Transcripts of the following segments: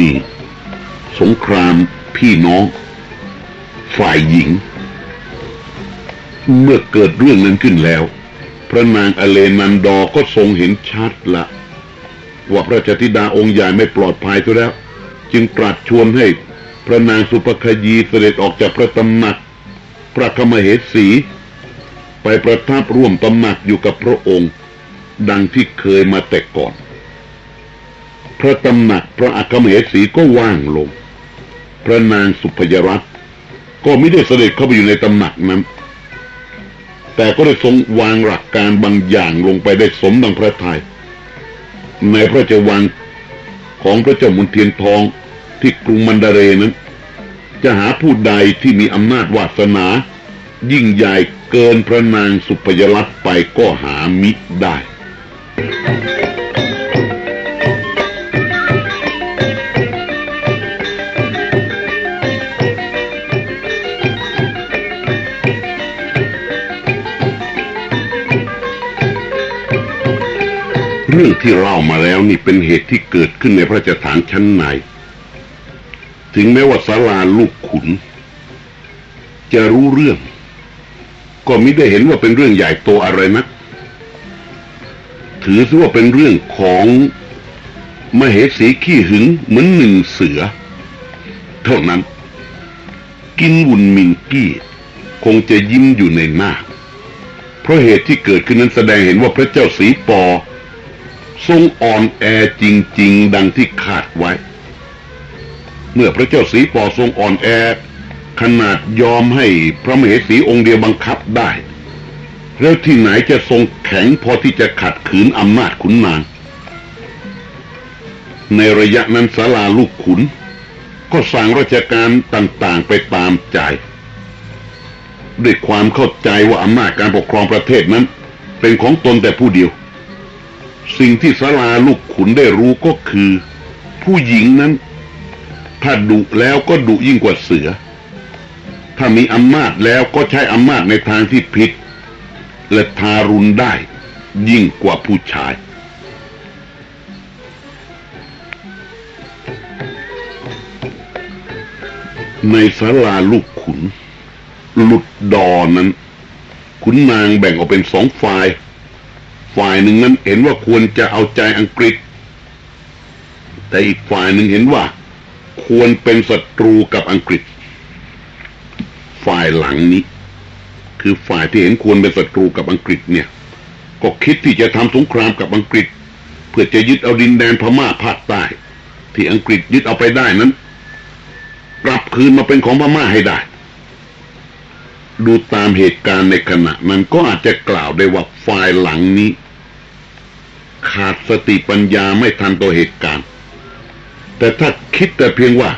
นี่สงครามพี่น้อง ฝ่ายหญิง เมื่อเกิดเรื่องนั้นขึ้นแล้ว ระนางอเลนันดอก็ทรงเห็นชัดละว่าพระเจ้าธิดาองค์ใหญ่ไม่ปลอดภัยซะแล้ว จึงตรัสชวนให้พระนางสุปคยีเสด็จออกจากพระตำหนัก พระคมเหสี ไปประทับร่วมตำหนักอยู่กับพระองค์ ดังที่เคยมาแต่ก่อน พระตำหนักพระอัครมเหสีก็ว่างลง พระนางสุพยรัตก็ไม่ได้เสด็จเข้าไปอยู่ในตำหนักนั้น แต่ก็ได้ทรงวางหลักการบางอย่างลงไปได้สมดังพระทยัยในพระเจ้าวังของพระเจ้ามุนเทียนทองที่กรุงมันดาเรนั้น จะหาผู้ใดที่มีอำนาจวาสนา ยิ่งใหญ่เกินพระนางสุพยรัตน์ไปก็หามิได้ เรื่องที่เล่ามาแล้วนี่เป็นเหตุที่เกิดขึ้นในพระราชฐานชั้นใน ถึงแม้ว่าสาราลูกขุน จะรู้เรื่อง ก็ไม่ได้เห็นว่าเป็นเรื่องใหญ่โตอะไรนัก ถือซะว่าเป็นเรื่องของมเหสีขี้หึงเหมือนหนึ่งเสือ เท่านั้น กินวุ่นมิงกี้ คงจะยิ้มอยู่ในหน้า เพราะเหตุที่เกิดขึ้นนั้นแสดงเห็นว่าพระเจ้าสีปอ ทรงอ่อนแอจริง ๆ ดังที่คาดไว้ เมื่อพระเจ้าสีปอทรงอ่อนแอ ขนาดยอมให้พระมเหสีองค์เดียวบังคับได้ แล้วที่ไหนจะทรงแข็งพอที่จะขัดขืนอำนาจขุนนาง ในระยะนั้นสาราลูกขุน ก็สั่งราชการต่างๆไปตามใจด้วยความเข้าใจว่าอำนาจการปกครองประเทศนั้น เป็นของตนแต่ผู้เดียว สิ่งที่สาราลูกขุนได้รู้ก็คือ ผู้หญิงนั้น ถ้าดุแล้วก็ดุยิ่งกว่าเสือ ถ้ามีอำนาจแล้วก็ใช้อำนาจในทางที่ผิด และทารุณได้ยิ่งกว่าผู้ชายในสาราลูกขุน หลุดดอนั้น ขุนนางแบ่งออกเป็นสองฝ่าย ฝ่ายหนึ่งนั้นเห็นว่าควรจะเอาใจอังกฤษ แต่อีกฝ่ายหนึ่งเห็นว่า ควรเป็นศัตรูกับอังกฤษ ฝ่ายหลังนี้ คือฝ่ายที่เห็นควรเป็นศัตรูกับอังกฤษเนี่ย ก็คิดที่จะทำสงครามกับอังกฤษ เพื่อจะยึดเอาดินแดนพม่าภาคใต้ ที่อังกฤษยึดเอาไปได้นั้นกลับคืนมาเป็นของพม่าให้ได้ดูตามเหตุการณ์ในขณะนั้นก็อาจจะกล่าวได้ว่าฝ่ายหลังนี้ ขาดสติปัญญาไม่ทันต่อเหตุการณ์ แต่ถ้าคิดแต่เพียงว่า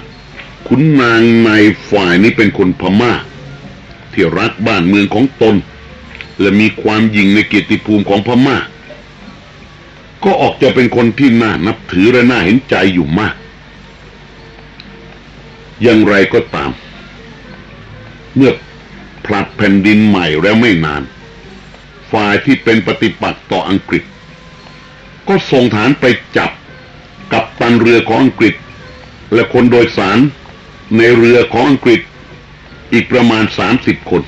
ขุนนางในฝ่ายนี้เป็นคนพม่า ที่รักบ้านเมืองของตน และมีความยิ่งในเกียรติภูมิของพม่า ก็ออกจะเป็นคนที่น่านับถือและน่าเห็นใจอยู่มาก อย่างไรก็ตาม เมื่อผลัดแผ่นดินใหม่แล้วไม่นาน ฝ่ายที่เป็นปฏิปักษ์ต่ออังกฤษ ก็ส่งฐานไปจับกับตันเรือของอังกฤษ และคนโดยสารในเรือของอังกฤษอีกประมาณสามสิบคน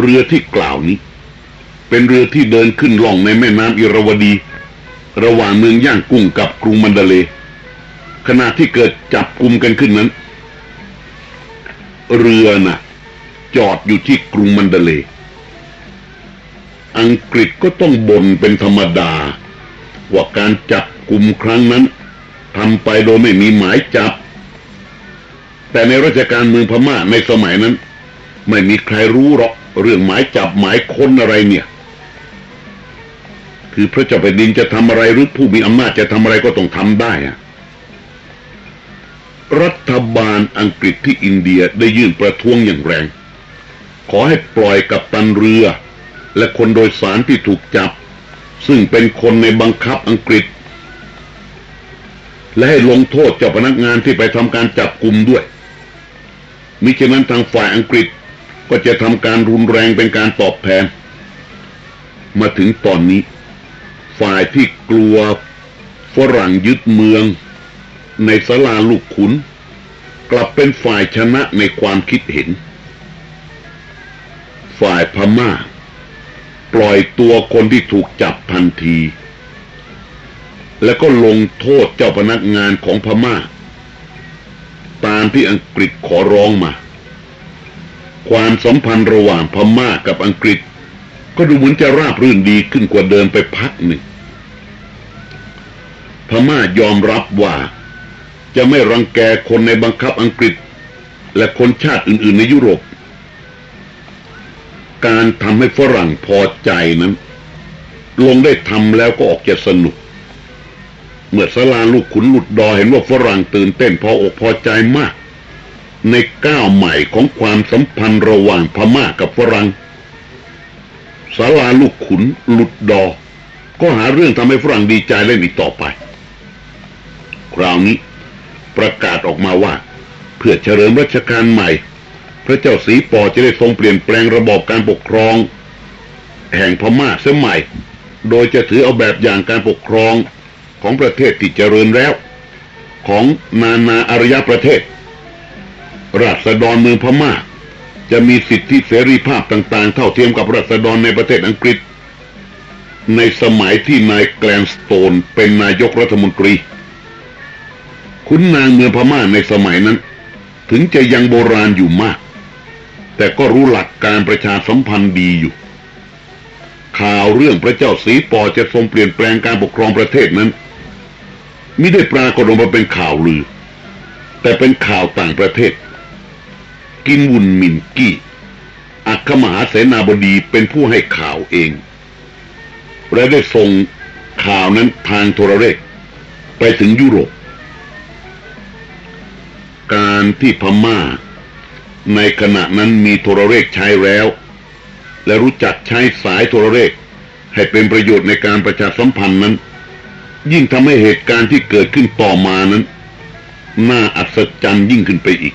เรือที่กล่าวนี้ เป็นเรือที่เดินขึ้นล่องในแม่น้ำอิรวดี ระหว่างเมืองย่างกุ้งกับกรุงมันเดเล ขณะที่เกิดจับกลุ่มกันขึ้นนั้น เรือน่ะ จอดอยู่ที่กรุงมันเดเล อังกฤษก็ต้องบ่นเป็นธรรมดา ว่าการจับกลุ่มครั้งนั้นทำไปโดยไม่มีหมายจับ แต่ในราชการเมืองพม่าในสมัยนั้น ไม่มีใครรู้หรอกเรื่องหมายจับหมายค้นอะไรเนี่ย คือพระเจ้าแผ่นดินจะทำอะไรหรือผู้มีอำนาจจะทำอะไรก็ต้องทำได้อะรัฐบาลอังกฤษที่อินเดียได้ยื่นประท้วงอย่างแรง ขอให้ปล่อยกับตันเรือ และคนโดยสารที่ถูกจับ ซึ่งเป็นคนในบังคับอังกฤษ และให้ลงโทษเจ้าพนักงานที่ไปทำการจับกลุ่มด้วย มิฉะนั้นทางฝ่ายอังกฤษก็จะทำการรุนแรงเป็นการตอบแทน มาถึงตอนนี้ ฝ่ายที่กลัวฝรั่งยึดเมือง ในสลาลูกขุน กลับเป็นฝ่ายชนะในความคิดเห็น ฝ่ายพม่า ปล่อยตัวคนที่ถูกจับทันที แล้วก็ลงโทษเจ้าพนักงานของพม่า ตามที่อังกฤษขอร้องมา ความสัมพันธ์ระหว่างพม่ากับอังกฤษ ก็ดูเหมือนจะราบรื่นดีขึ้นกว่าเดิมไปพักหนึ่งพม่ายอมรับว่าจะไม่รังแกคนในบังคับอังกฤษ และคนชาติอื่น ๆ ในยุโรป การทำให้ฝรั่งพอใจนั้น ลงได้ทำแล้วก็ออกจะสนุก เมื่อสลาลูกขุนหลุดดอเห็นว่าฝรั่งตื่นเต้นพออกพอใจมาก ในก้าวใหม่ของความสัมพันธ์ระหว่างพม่ากับฝรั่งสาลาลูกขุนหลุดดอ ก็หาเรื่องทำให้ฝรั่งดีใจเล่นอีกต่อไป คราวนี้ประกาศออกมาว่า เพื่อเฉลิมรัชกาลใหม่ พระเจ้าสีปอจะได้ทรงเปลี่ยนแปลงระบอบการปกครอง แห่งพม่าเสียใหม่ โดยจะถือเอาแบบอย่างการปกครองของประเทศที่เจริญแล้ว ของนานาอารยประเทศ ราษฎรเมืองพม่า จะมีสิทธิเสรีภาพต่างๆ เท่าเทียมกับราษฎรในประเทศอังกฤษ ในสมัยที่นายแกลนสโตนเป็นนายกรัฐมนตรี คุณนางเมืองพม่าในสมัยนั้น ถึงจะยังโบราณอยู่มาก แต่ก็รู้หลักการประชาสัมพันธ์ดีอยู่ ข่าวเรื่องพระเจ้าสีปอจะทรงเปลี่ยนแปลงการปกครองประเทศนั้นไมิได้ปรากฏออกมาเป็นข่าวลือ แต่เป็นข่าวต่างประเทศ กินวุนมินกี้อัคมหาเสนาบดีเป็นผู้ให้ข่าวเอง และได้ส่งข่าวนั้นทางโทรเลขไปถึงยุโรป การที่พม่า ในขณะนั้นมีโทรเลขใช้แล้ว และรู้จักใช้สายโทรเลข ให้เป็นประโยชน์ในการประชาสัมพันธ์นั้น ยิ่งทำให้เหตุการณ์ที่เกิดขึ้นต่อมานั้น น่าอัศจรรย์ยิ่งขึ้นไปอีก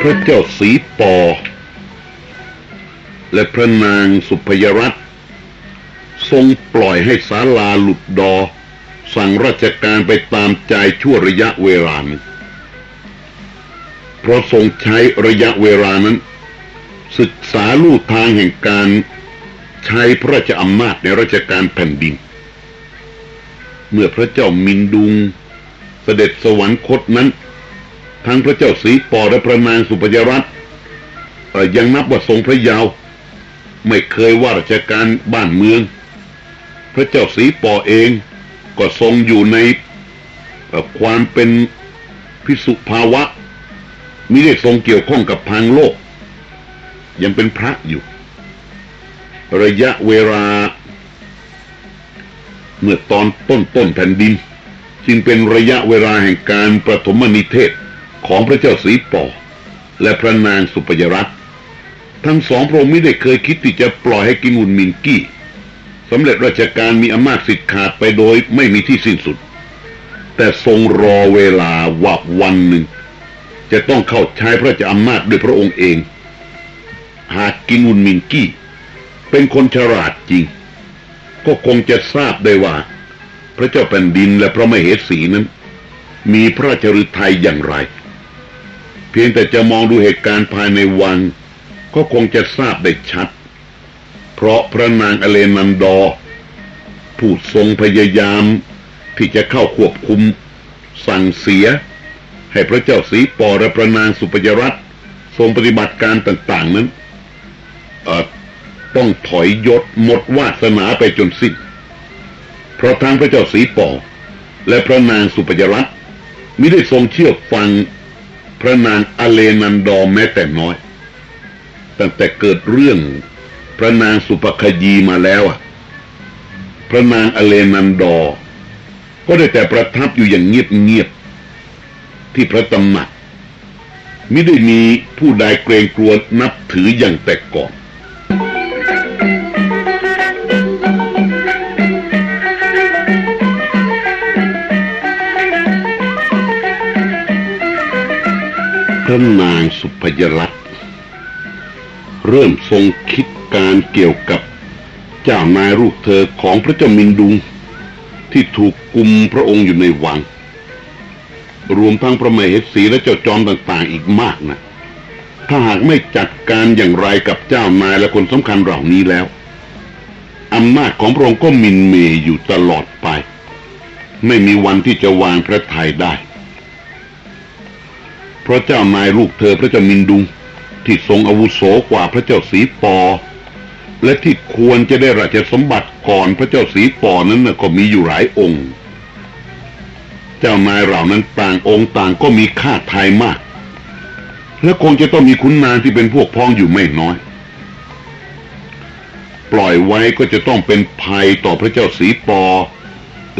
พระเจ้าสีปอ และพระนางสุพยรัตทรงปล่อยให้ศาลาหลุดดอ สั่งราชการไปตามใจชั่วระยะเวลานึ่งเพราะทรงใช้ระยะเวลานั้น ศึกษาลู่ทางแห่งการใช้พระราชอำนาจในราชการแผ่นดิน เมื่อพระเจ้ามินดุงเสด็จสวรรคตนั้น ทั้งพระเจ้าสีปอและพระนางสุปยรัตน์ยังนับว่าทรงพระยาว ไม่เคยว่าราชการบ้านเมือง พระเจ้าสีปอเอง ก็ทรงอยู่ในความเป็นพิสุภาวะมิได้ทรงเกี่ยวข้องกับทางโลก ยังเป็นพระอยู่ ระยะเวลา เมื่อตอนต้นต้นแผ่นดิน จึงเป็นระยะเวลาแห่งการประถมนิเทศของพระเจ้าสีปอและพระนางสุปยรัตน์ทั้งสองพระองค์ไม่ได้เคยคิดที่จะปล่อยให้กินอุนมินกี้ สำเร็จราชการมีอำนาจสิทธิ์ขาดไปโดยไม่มีที่สิ้นสุด แต่ทรงรอเวลาว่าวันหนึ่ง จะต้องเข้าใช้พระราชอำนาจด้วยพระองค์เอง หากกินุนมินกี้ เป็นคนฉลาดจริง ก็คงจะทราบได้ว่า พระเจ้าแผ่นดินและพระมเหสีนั้น มีพระราชฤทัยอย่างไร เพียงแต่จะมองดูเหตุการณ์ภายในวัง ก็คงจะทราบได้ชัด เพราะพระนางอเลนันดอ ผู้ทรงพยายามที่จะเข้าควบคุม สั่งเสีย ให้พระเจ้าสีปอและพระนางสุปยรัตทรงปฏิบัติการต่าง ๆ นั้นต้องถอยยศหมดวาสนาไปจนสิ้น เพราะทั้งพระเจ้าสีปอและพระนางสุปยรัตมิได้ทรงเชื่อฟังพระนางอเลนันดอแม้แต่น้อย ตั้งแต่เกิดเรื่อง พระนางสุปคยีมาแล้วอะ พระนางอเลนันดอ ก็ได้แต่ประทับอยู่อย่างเงียบๆที่พระตำหนักไม่ได้มีผู้ใดเกรงกลัวนับถืออย่างแต่ก่อนพระนางสุพยรัตน์เริ่มทรงคิด การเกี่ยวกับเจ้านายลูกเธอของพระเจ้ามินดุง ที่ถูกกุมพระองค์อยู่ในวัง รวมทั้งพระมเหสีและเจ้าจอมต่างๆอีกมากนะถ้าหากไม่จัดการอย่างไรกับเจ้านายและคนสำคัญเหล่านี้แล้วอำนาจของพระองค์ก็มินเมยอยู่ตลอดไป ไม่มีวันที่จะวางพระทัยได้ เพราะเจ้านายลูกเธอพระเจ้ามินดุงที่ทรงอาวุโสกว่าพระเจ้าสีปอ และที่ควรจะได้ราชสมบัติก่อนพระเจ้าสีปอนั้นนะก็มีอยู่หลายองค์ เจ้านายเหล่านั้นต่างองค์ต่างก็มีค่าทายมาก และคงจะต้องมีขุนนางที่เป็นพวกพ้องอยู่ไม่น้อย ปล่อยไว้ก็จะต้องเป็นภัยต่อพระเจ้าสีปอ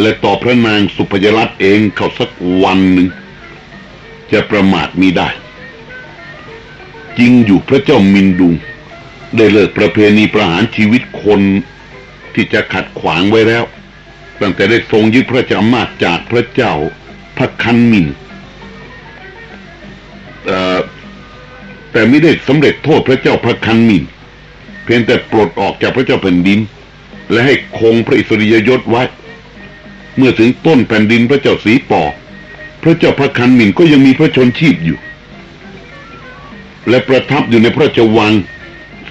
และต่อพระนางสุพยรัตน์เองเขาสักวันหนึ่ง จะประมาทมีได้ จริงอยู่พระเจ้ามินดุง ได้เลิกประเพณีประหารชีวิตคนที่จะขัดขวางไว้แล้ว ตั้งแต่ได้ทรงยึดพระจาอำนาจจากพระเจ้าพระคันมินแต่ไม่ได้สำเร็จโทษพระเจ้าพระคันมินเพียงแต่ปลดออกจากพระเจ้าแผ่นดิน และให้คงพระอิสริยยศไว้ เมื่อถึงต้นแผ่นดินพระเจ้าสีปอพระเจ้าพระคันมินก็ยังมีพระชนชีพอยู่ และประทับอยู่ในพระราชวัง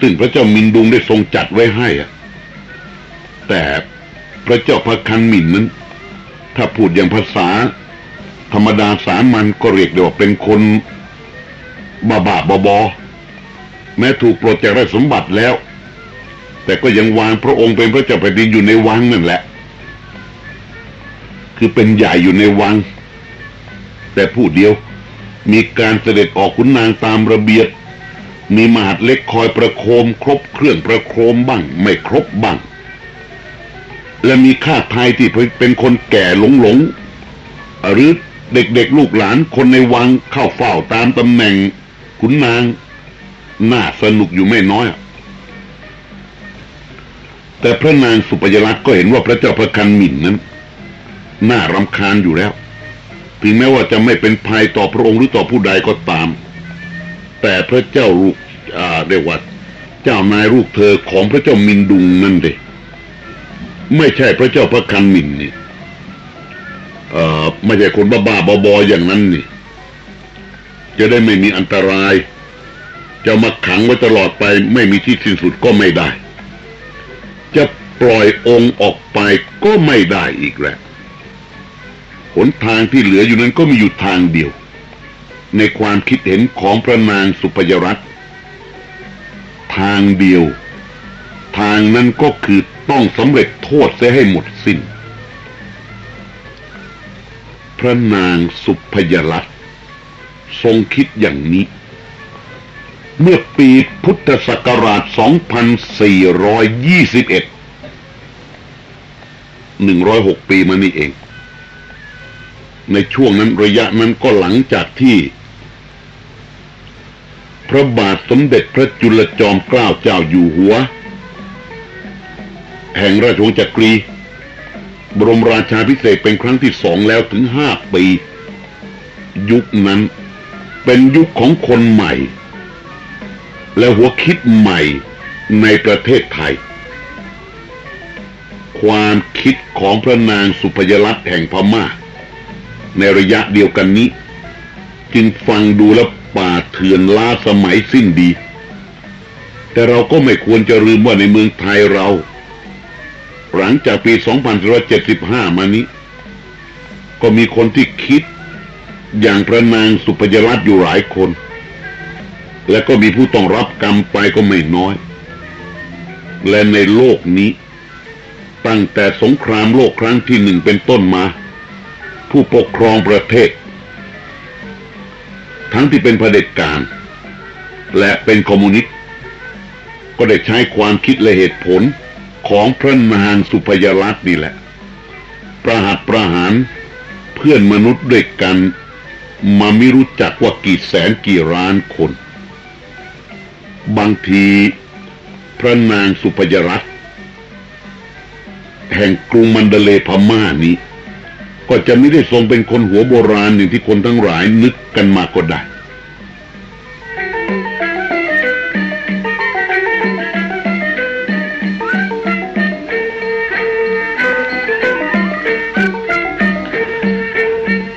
ซึ่งพระเจ้ามินดุงได้ทรงจัดไว้ให้อะแต่พระเจ้าพระคันมินนั้น ถ้าพูดอย่างภาษา ธรรมดาสามัญก็เรียกได้ว่าเป็นคนบ้าบ้าบอบอแม้ถูกปลดจากราชสมบัติแล้ว แต่ก็ยังวางพระองค์เป็นพระเจ้าแผ่นดินอยู่ในวังนั่นแหละ คือเป็นใหญ่อยู่ในวัง แต่ผู้เดียวมีการเสด็จออกขุนนางตามระเบียบ มีมหาดเล็กคอยประโคมครบเครื่องประโคมบ้าง ไม่ครบบ้าง และมีข้าทายที่เป็นคนแก่หลงหลงหรือเด็กๆลูกหลานคนในวังเข้าเฝ้าตามตำแหน่งขุนนางน่าสนุกอยู่ไม่น้อย แต่พระนางสุปยรัตน์ก็เห็นว่าพระเจ้าพระคันหมิ่นนั้น น่ารำคาญอยู่แล้ว ถึงแม้ว่าจะไม่เป็นภัยต่อพระองค์หรือต่อผู้ใดก็ตาม แต่พระเจ้าลูกอ่าเรียกว่าเจ้านายลูกเธอของพระเจ้ามินดุงนั่นเดไม่ใช่พระเจ้าพระคันมินนี่เอ่อไม่ใช่คนบ้าๆบอๆอย่างนั้นนี่ จะได้ไม่มีอันตราย จะมาขังไว้ตลอดไปไม่มีที่สิ้นสุดก็ไม่ได้ จะปล่อยองค์ออกไปก็ไม่ได้อีกแล้วหนทางที่เหลืออยู่นั้นก็มีอยู่ทางเดียว ในความคิดเห็นของพระนางสุพยรัตน์ทางเดียว ทางนั้นก็คือต้องสำเร็จโทษเสียให้หมดสิน้น พระนางสุพยรัตน์ทรงคิดอย่างนี้ เมื่อปีพุทธศักราช 2421 106 ปีมานี่เอง ในช่วงนั้นระยะนั้นก็หลังจากที่ พระบาทสมเด็จพระจุลจอมเกล้าเจ้าอยู่หัว แห่งราชวงศ์จักรี บรมราชาพิเศษเป็นครั้งที่สองแล้วถึงห้าปี ยุคนั้นเป็นยุคของคนใหม่ และหัวคิดใหม่ในประเทศไทย ความคิดของพระนางสุพยรัตน์แห่งพม่า ในระยะเดียวกันนี้ จึงฟังดูแล้ว ป่าเถื่อนล้าสมัยสิ้นดี แต่เราก็ไม่ควรจะลืมว่าในเมืองไทยเรา หลังจากปี2575 มานี้ ก็มีคนที่คิด อย่างพระนางสุพยรัตน์อยู่หลายคน และก็มีผู้ต้องรับกรรมไปก็ไม่น้อย และในโลกนี้ตั้งแต่สงครามโลกครั้งที่หนึ่งเป็นต้นมา ผู้ปกครองประเทศ ทั้งที่เป็นเผด็จการ และเป็นคอมมิวนิสต์ก็ได้ใช้ความคิดและเหตุผลของพระนางสุพยรัตน์นี่แหละ ประหัตประหารเพื่อนมนุษย์ด้วยกันมาไม่รู้จักว่ากี่แสนกี่ล้านคน บางทีพระนางสุพยรัตน์แห่งกรุงมันเดเลพม่านี้ ก็จะไม่ได้ทรงเป็นคนหัวโบราณอย่างที่คนทั้งหลายนึกกันมาก็ได้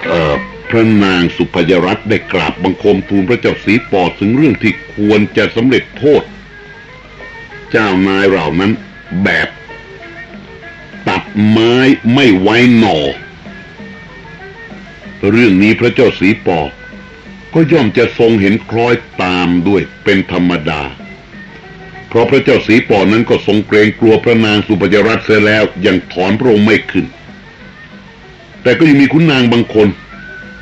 เอ่อพระนางสุพยรัตน์ได้กราบบังคมทูลพระเจ้าสีปอดถึงเรื่องที่ควรจะสำเร็จโทษ เจ้านายเหล่านั้นแบบตัดไม้ไม่ไว้หนอ เรื่องนี้พระเจ้าสีปอ ก็ย่อมจะทรงเห็นคล้อยตามด้วยเป็นธรรมดา เพราะพระเจ้าสีปอนั้นก็ทรงเกรงกลัวพระนางสุปยรัตเสียแล้วยังถอนพระองค์ไม่ขึ้น แต่ก็ยังมีคุณนางบางคน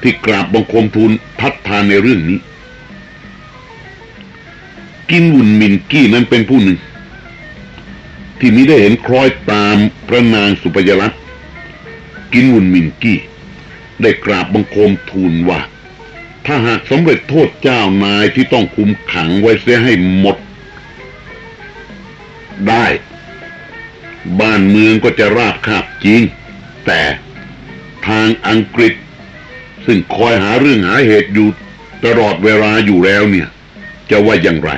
ที่กราบบังคมทูลทัดทานในเรื่องนี้ กินวุ่นมินกี้นั้นเป็นผู้หนึ่ง ที่มิได้เห็นคล้อยตามพระนางสุปยรัตกินวุ่นมินกี้ ได้กราบบังคมทูลว่า ถ้าหากสำเร็จโทษเจ้านายที่ต้องคุมขังไว้เสียให้หมด ได้ บ้านเมืองก็จะราบคาบจริง แต่ทางอังกฤษ ซึ่งคอยหาเรื่องหาเหตุอยู่ตลอดเวลาอยู่แล้วเนี่ย จะว่าอย่างไร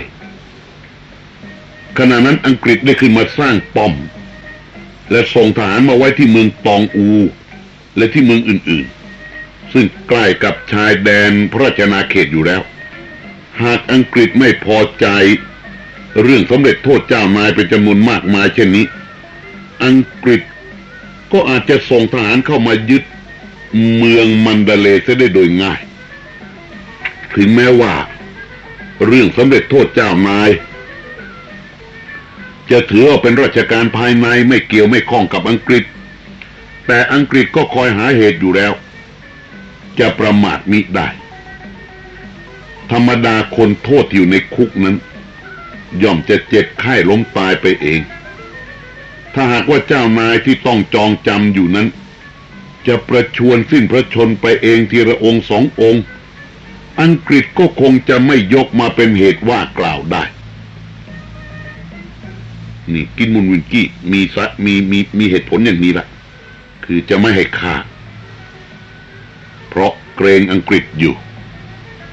ขณะนั้นอังกฤษได้ขึ้นมาสร้างป้อม และส่งทหารมาไว้ที่เมืองตองอู และที่เมืองอื่นๆ ซึ่งใกล้กับชายแดนพระราชนาเขตอยู่แล้ว หากอังกฤษไม่พอใจ เรื่องสำเร็จโทษเจ้านายเป็นจำนวนมากมายเช่นนี้ อังกฤษก็อาจจะส่งทหารเข้ามายึดเมืองมันดาเลเสียได้โดยง่าย ถึงแม้ว่า เรื่องสำเร็จโทษเจ้านาย จะถือว่าเป็นราชการภายในไม่เกี่ยวไม่ข้องกับอังกฤษ แต่อังกฤษก็คอยหาเหตุอยู่แล้ว จะประมาทมิได้ ธรรมดาคนโทษอยู่ในคุกนั้น ย่อมจะเจ็บไข้ล้มตายไปเอง ถ้าหากว่าเจ้านายที่ต้องจองจำอยู่นั้น จะประชวนสิ้นพระชนไปเองทีละองค์สององค์ อังกฤษก็คงจะไม่ยกมาเป็นเหตุว่ากล่าวได้นี่กินมุนวินกี้มีสะมีมีมีเหตุผลอย่างนี้ละคือจะไม่ให้ฆ่า เพราะเกรงอังกฤษอยู่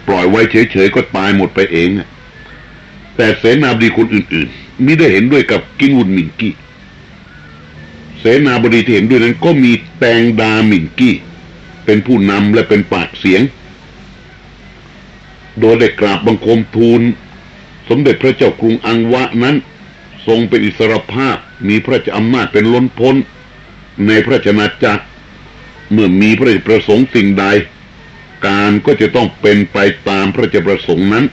ปล่อยไว้เฉยๆก็ตายหมดไปเอง แต่เสนาบดีคนอื่นๆมิได้เห็นด้วยกับกินวุนมินกี้ เสนาบดีที่เห็นด้วยนั้นก็มีแตงดามินกี้ เป็นผู้นำและเป็นปากเสียง โดยได้กราบบังคมทูล สมเด็จพระเจ้ากรุงอังวะนั้น ทรงเป็นอิสรภาพมีพระราชอำนาจเป็นล้นพ้นในพระราชนาจักร เมื่อมีพระราชประสงค์สิ่งใด การก็จะต้องเป็นไปตามพระราชประสงค์นั้น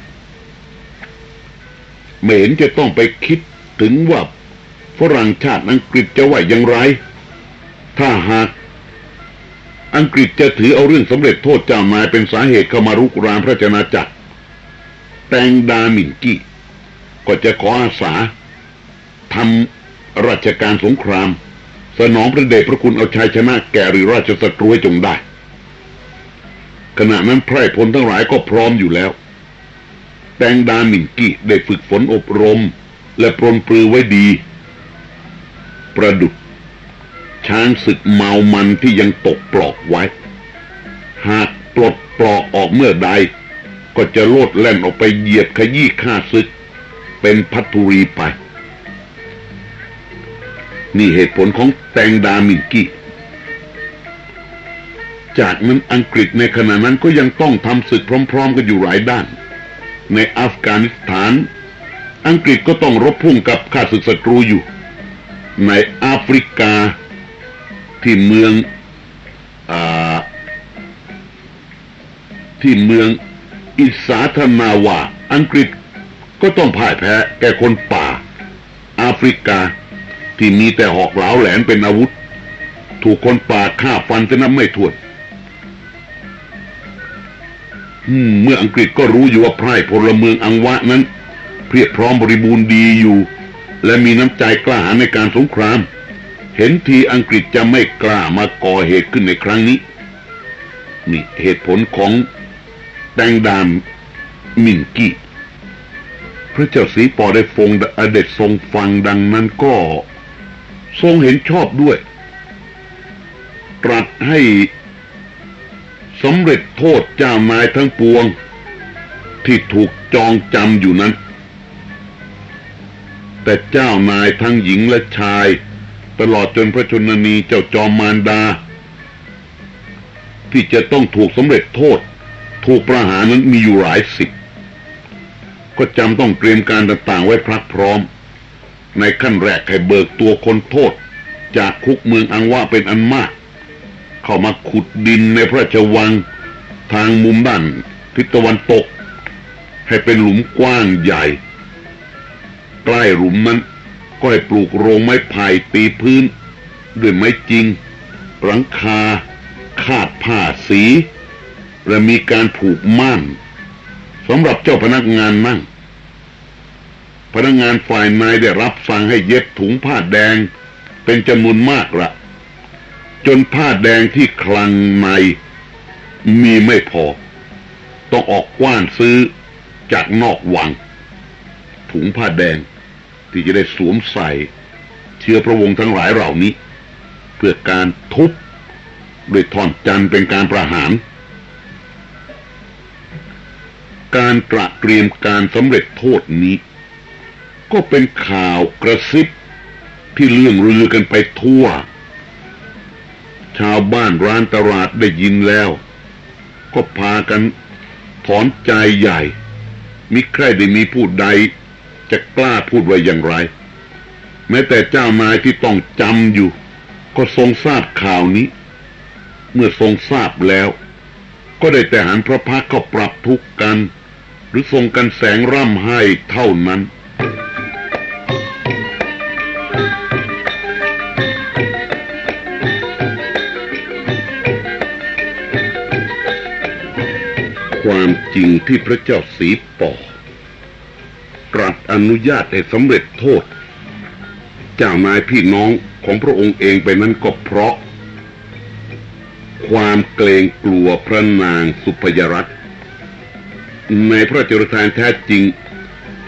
ไม่เห็นจะต้องไปคิดถึงว่าฝรั่งชาติอังกฤษจะว่าอย่างไร ถ้าหากอังกฤษจะถือเอาเรื่องสำเร็จโทษเจ้านายเป็นสาเหตุเข้ามารุกรานพระรานาจักร แตงดามินกี้ก็จะขออาสาทำราชการสงคราม สนองพระเดชพระคุณเอาชัยชนะแก่หรือราชศัตรูให้จงได้ ขณะนั้นไพร่พลทั้งหลายก็พร้อมอยู่แล้ว แตงดาหมินกี้ได้ฝึกฝนอบรม และปรนปรือไว้ดี ประดุดช้างศึกเมามันที่ยังตกปลอกไว้ หากปลดปลอกออกเมื่อใด ก็จะโลดแล่นออกไปเหยียบขยี้ข้าศึก เป็นพัทุรีไป นี่เหตุผลของแตงดามินกี้จากนั้นอังกฤษในขณะนั้นก็ยังต้องทำศึกพร้อมๆกันอยู่หลายด้าน ในอัฟกานิสถาน อังกฤษก็ต้องรบพุ่งกับข้าศึกศัตรูอยู่ ในแอฟริกาที่เมืองอที่เมืองอิสาธนาวาอังกฤษก็ต้องพ่ายแพ้แก่คนป่าแอฟริกา ที่มีแต่หอกเหลาแหลนเป็นอาวุธ ถูกคนป่าฆ่าฟันจะนับไม่ถ้วนเมื่ออังกฤษก็รู้อยู่ว่าไพร่พลเมืองอังวะนั้น เพียบพร้อมบริบูรณ์ดีอยู่ และมีน้ำใจกล้าหาญในการสงคราม เห็นทีอังกฤษจะไม่กล้ามาก่อเหตุขึ้นในครั้งนี้นี่เหตุผลของแตงดามมินกี้ พระเจ้าสีปอได้ฟงอเด็ดทรงฟังดังนั้นก็ ทรงเห็นชอบด้วย ตรัสให้สำเร็จโทษเจ้านายทั้งปวง ที่ถูกจองจำอยู่นั้น แต่เจ้านายทั้งหญิงและชาย ตลอดจนพระชนนีเจ้าจอมมารดา ที่จะต้องถูกสำเร็จโทษ ถูกประหารนั้นมีอยู่หลายสิบก็จำต้องเตรียมการต่างๆไว้พรักพร้อม ในขั้นแรกให้เบิกตัวคนโทษ จากคุกเมืองอังวะเป็นอันมาก เข้ามาขุดดินในพระราชวังทางมุมด้านทิศตะวันตก ให้เป็นหลุมกว้างใหญ่ ใกล้หลุมนั้นก็ให้ปลูกโรงไม้ไผ่ตีพื้น ด้วยไม้จริง หลังคา คาดผ้าสี และมีการผูกม่านสำหรับเจ้าพนักงานนั่ง พนักงานฝ่ายนายได้รับสั่งให้เย็บถุงผ้าแดง เป็นจำนวนมากละจนผ้าแดงที่คลังในมีไม่พอ ต้องออกกว้านซื้อจากนอกวัง ถุงผ้าแดงที่จะได้สวมใส่ เชื้อพระวงศ์ทั้งหลายเหล่านี้ เพื่อการทุบด้วยท่อนจันเป็นการประหาร การตระเตรียมการสำเร็จโทษนี้ ก็เป็นข่าวกระซิบที่เรื่องลือกันไปทั่ว ชาวบ้านร้านตลาดได้ยินแล้ว ก็พากันถอนใจใหญ่ มิใครได้มีพูดใด จะกล้าพูดไว้อย่างไร แม้แต่เจ้านายที่ต้องจำอยู่ ก็ทรงทราบข่าวนี้ เมื่อทรงทราบแล้ว ก็ได้แต่หันพระพักก็ปรับทุกกัน หรือทรงกันแสงร่ำไห้เท่านั้น ความจริงที่พระเจ้าสีปอตรัสอนุญาตให้สำเร็จโทษ เจ้านายพี่น้องของพระองค์เองไปนั้นก็เพราะ ความเกรงกลัวพระนางสุพยรัตในพระเจริญทานแท้จริง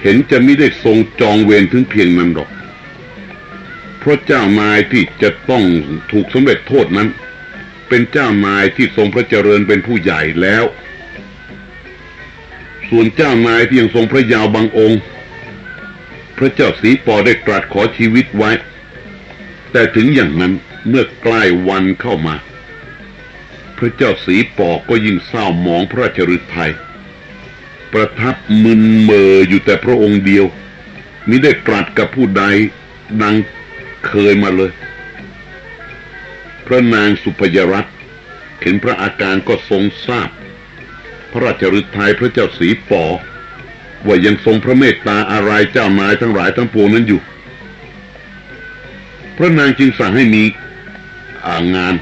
เห็นจะไม่ได้ทรงจองเวรถึงเพียงนั้นหรอก เพราะเจ้านายที่จะต้องถูกสำเร็จโทษนั้น เป็นเจ้านายที่ทรงพระเจริญเป็นผู้ใหญ่แล้ว ส่วนเจ้านายที่ยังทรงพระยาวบางองค์ พระเจ้าสีปอได้ตรัสขอชีวิตไว้ แต่ถึงอย่างนั้นเมื่อใกล้วันเข้ามา พระเจ้าสีปอก็ยิ่งเศร้าหมองพระราชฤทัยประทับมึนเมออยู่แต่พระองค์เดียวมิได้ตรัสกับผู้ใดดังเคยมาเลย พระนางสุพยรัตเห็นพระอาการก็ทรงทราบ พระราชฤทัยพระเจ้าสีปอว่ายังทรงพระเมตตาอะไรเจ้านายทั้งหลายทั้งปวงนั้นอยู่ พระนางจึงสั่งให้มีงาน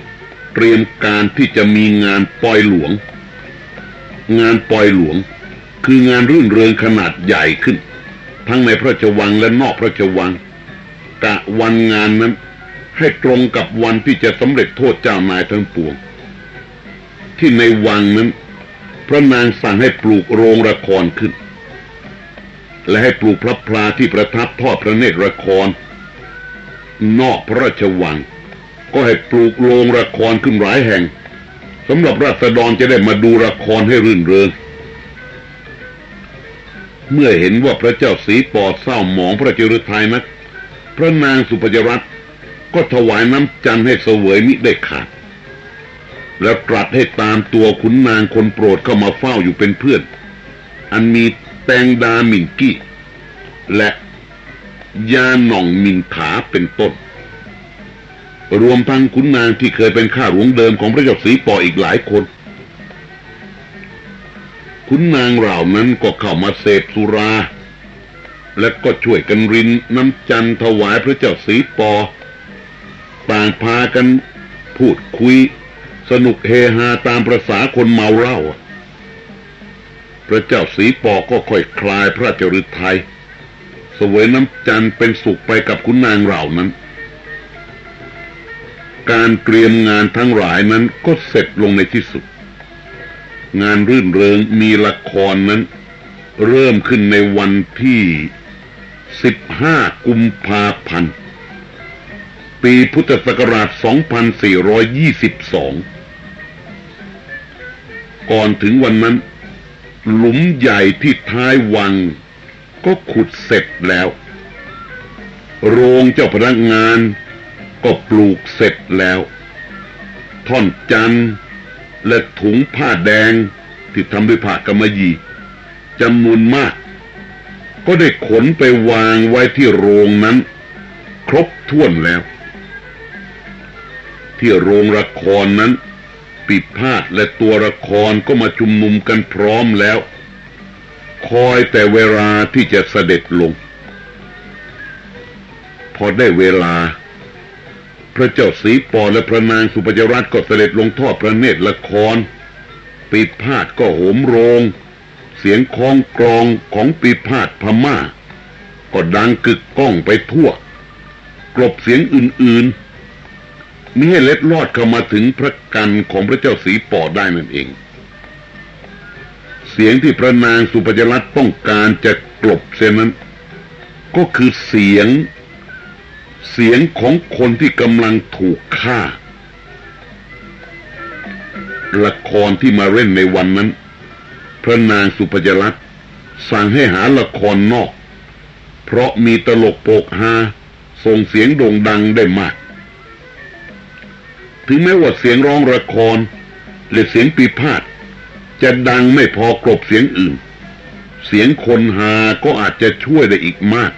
เตรียมการที่จะมีงานปล่อยหลวง งานปล่อยหลวง คืองานรื่นเริงขนาดใหญ่ขึ้น ทั้งในพระราชวังและนอกพระราชวัง กะวันงานนั้นให้ตรงกับวันที่จะสำเร็จโทษเจ้านายทั้งปวง ที่ในวังนั้น พระนางสั่งให้ปลูกโรงละครขึ้น และให้ปลูกพระพลาที่ประทับทอดพระเนตรละคร นอกพระราชวัง ก็ให้ปลูกโรงละครขึ้นหลายแห่งสำหรับราษฎรจะได้มาดูละครให้รื่นเริงเมื่อเห็นว่าพระเจ้าสีปอดเศร้าหมองพระเจริญไทยนักพระนางสุปจรัตก็ถวายน้ำจันให้เสวยมิได้ขาด แล้วตรัสให้ตามตัวขุนนางคนโปรดเข้ามาเฝ้าอยู่เป็นเพื่อน อันมีแตงดาหมิงกี้ และยาหน่องมิงถาเป็นต้น รวมทั้งขุนนางที่เคยเป็นข้าหลวงเดิมของพระเจ้าสีปออีกหลายคน ขุนนางเหล่านั้นก็เข้ามาเสพสุรา และก็ช่วยกันรินน้ำจันถวายพระเจ้าสีปอ ต่างพากันพูดคุย สนุกเฮฮาตามประษาคนเมาเหล้าพระเจ้าสีปอก็ค่อยคลายพระเจริญไทยสวยน้ำจันเป็นสุขไปกับคุณนางเหล่านั้น การเตรียมงานทั้งหลายนั้นก็เสร็จลงในที่สุด งานรื่นเริงมีละครนั้น เริ่มขึ้นในวันที่ 15 กุมภาพันธ์ ปีพุทธศักราช 2422 ก่อนถึงวันนั้น หลุมใหญ่ที่ท้ายวัง ก็ขุดเสร็จแล้ว โรงเจ้าพนักงาน ก็ปลูกเสร็จแล้ว ท่อนจันและถุงผ้าแดงที่ทำด้วยผ้ากำมะหยี่จำนวนมาก ก็ได้ขนไปวางไว้ที่โรงนั้น ครบถ้วนแล้ว ที่โรงละครนั้น ปิดพาดและตัวละครก็มาชุมนุมกันพร้อมแล้ว คอยแต่เวลาที่จะเสด็จลง พอได้เวลา พระเจ้าสีปอและพระนางสุปจรัตก็เสด็จลงทอดพระเนตรละครปิดพาดก็โหมโรง เสียงคลองกรองของปีพาดพม่า ก็ดังกึกก้องไปทั่ว กลบเสียงอื่นๆ มิให้เล็ดลอดเข้ามาถึงพระกันของพระเจ้าสีปอได้นั่นเอง เสียงที่พระนางสุปจรัตต้องการจะกลบเสียนั้น ก็คือเสียง เสียงของคนที่กำลังถูกฆ่า ละครที่มาเล่นในวันนั้น พระนางสุปจรัตสั่งให้หาละครนอก เพราะมีตลกโปกฮาส่งเสียงโด่งดังได้มาก ถึงแม้ว่าเสียงร้องละครหรือเสียงปีพาดจะดังไม่พอกลบเสียงอื่น เสียงคนฮาก็อาจจะช่วยได้อีกมาก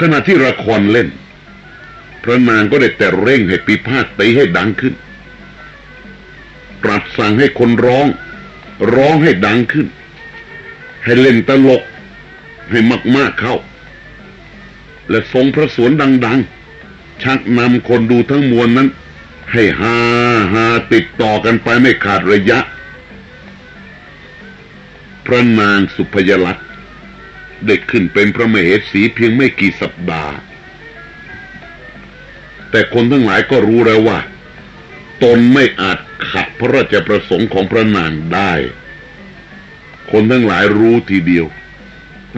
ขณะที่ละครเล่น พระนางก็ได้แต่เร่งให้ปีพาดตีให้ดังขึ้นตรัสสั่งให้คนร้อง ร้องให้ดังขึ้น ให้เล่นตลกให้มากๆเข้า และทรงพระสวนดัง ๆ ชักนำคนดูทั้งมวลนั้น ให้ฮาฮาติดต่อกันไปไม่ขาดระยะ พระนางสุพยลักษณ์ได้ขึ้นเป็นพระมเหสีเพียงไม่กี่สัปดาห์ แต่คนทั้งหลายก็รู้แล้วว่า ตนไม่อาจขัดพระราชประสงค์ของพระนางได้ คนทั้งหลายรู้ทีเดียว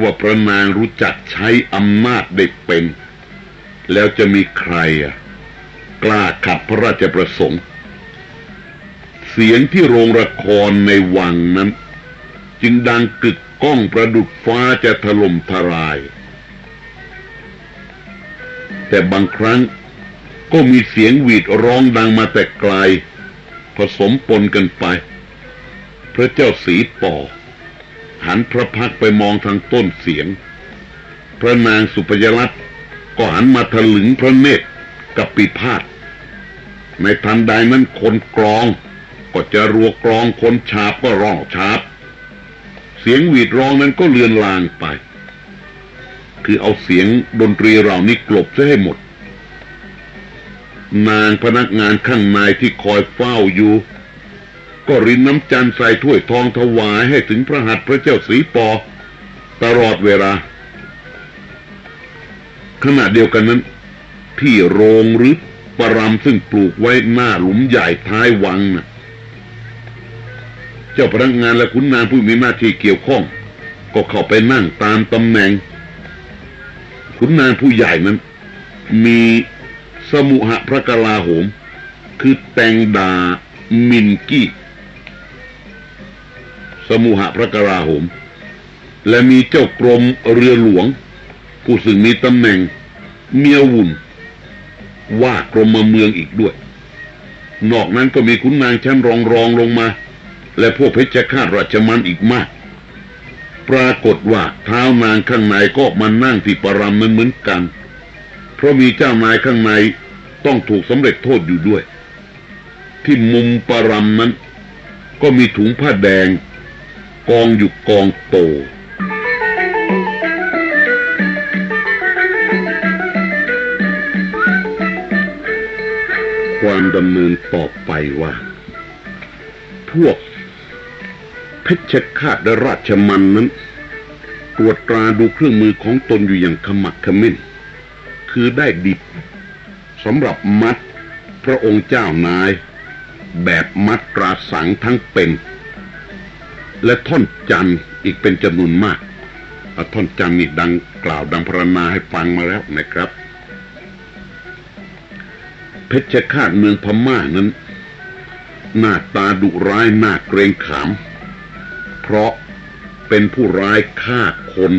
ว่าพระนางรู้จักใช้อำนาจเด็กเป็น แล้วจะมีใครอะกล้าขัดพระราชประสงค์ เสียงที่โรงละครในวังนั้น จึงดังกึกก้องประดุดฟ้าจะถล่มทลาย แต่บางครั้งก็มีเสียงหวีดร้องดังมาแต่ไกล ผสมปนกันไป พระเจ้าสีปอหันพระพักไปมองทางต้นเสียง พระนางสุพยรัตน์ ก็หันมาถลึงพระเนตรกับปีพาดในทันใดนั้นคนกรอง ก็จะรัวกรองคนฉาบก็ร้องฉาบ เสียงหวีดร้องนั้นก็เลือนลางไป คือเอาเสียงดนตรีเหล่านี้กลบซะให้หมด นางพนักงานข้างในที่คอยเฝ้าอยู่ ก็รินน้ำจันทร์ใส่ถ้วยทองถวายให้ถึงพระหัตถ์พระเจ้าสีปอ ตลอดเวลา ขณะเดียวกันนั้น ที่โรงหรือปรำซึ่งปลูกไว้หน้าหลุมใหญ่ท้ายวังนะ่ะเจ้าพนักงานและขุนนางผู้มีหน้าที่เกี่ยวข้อง ก็เข้าไปนั่งตามตำแหน่ง ขุนนางผู้ใหญ่นั้น มีสมุหพระกลาโหม คือแตงดามินกี้ สมุหพระกลาโหม และมีเจ้ากรมเรือหลวง ผู้ซึ่งมีตำแหน่งเมียวุ่น ว่ากรมเมืองอีกด้วย นอกนั้นก็มีขุนนางชั้นรองรองลงมา และพวกเพชฌฆาตราชมันอีกมาก ปรากฏว่าเท้านางข้างในก็มานั่งที่ปรำนั้นเหมือนกัน เพราะมีเจ้านายข้างในต้องถูกสำเร็จโทษอยู่ด้วย ที่มุมปรำนั้น ก็มีถุงผ้าแดง กองอยู่กองโต ความดำเนินต่อไปว่า พวกเพชฌฆาตและราชมันนั้น ตรวจตราดูเครื่องมือของตนอยู่อย่างขมักขม้น คือได้ดิบสำหรับมัดพระองค์เจ้านาย แบบมัดตราสังทั้งเป็น และท่อนจันอีกเป็นจำนวนมากท่อนจันนี่ดังกล่าวดังพรรณนาให้ฟังมาแล้วนะครับ เพชรฆาตเมืองพม่านั้น หน้าตาดุร้ายหน่าเกรงขาม เพราะเป็นผู้ร้ายฆ่าคน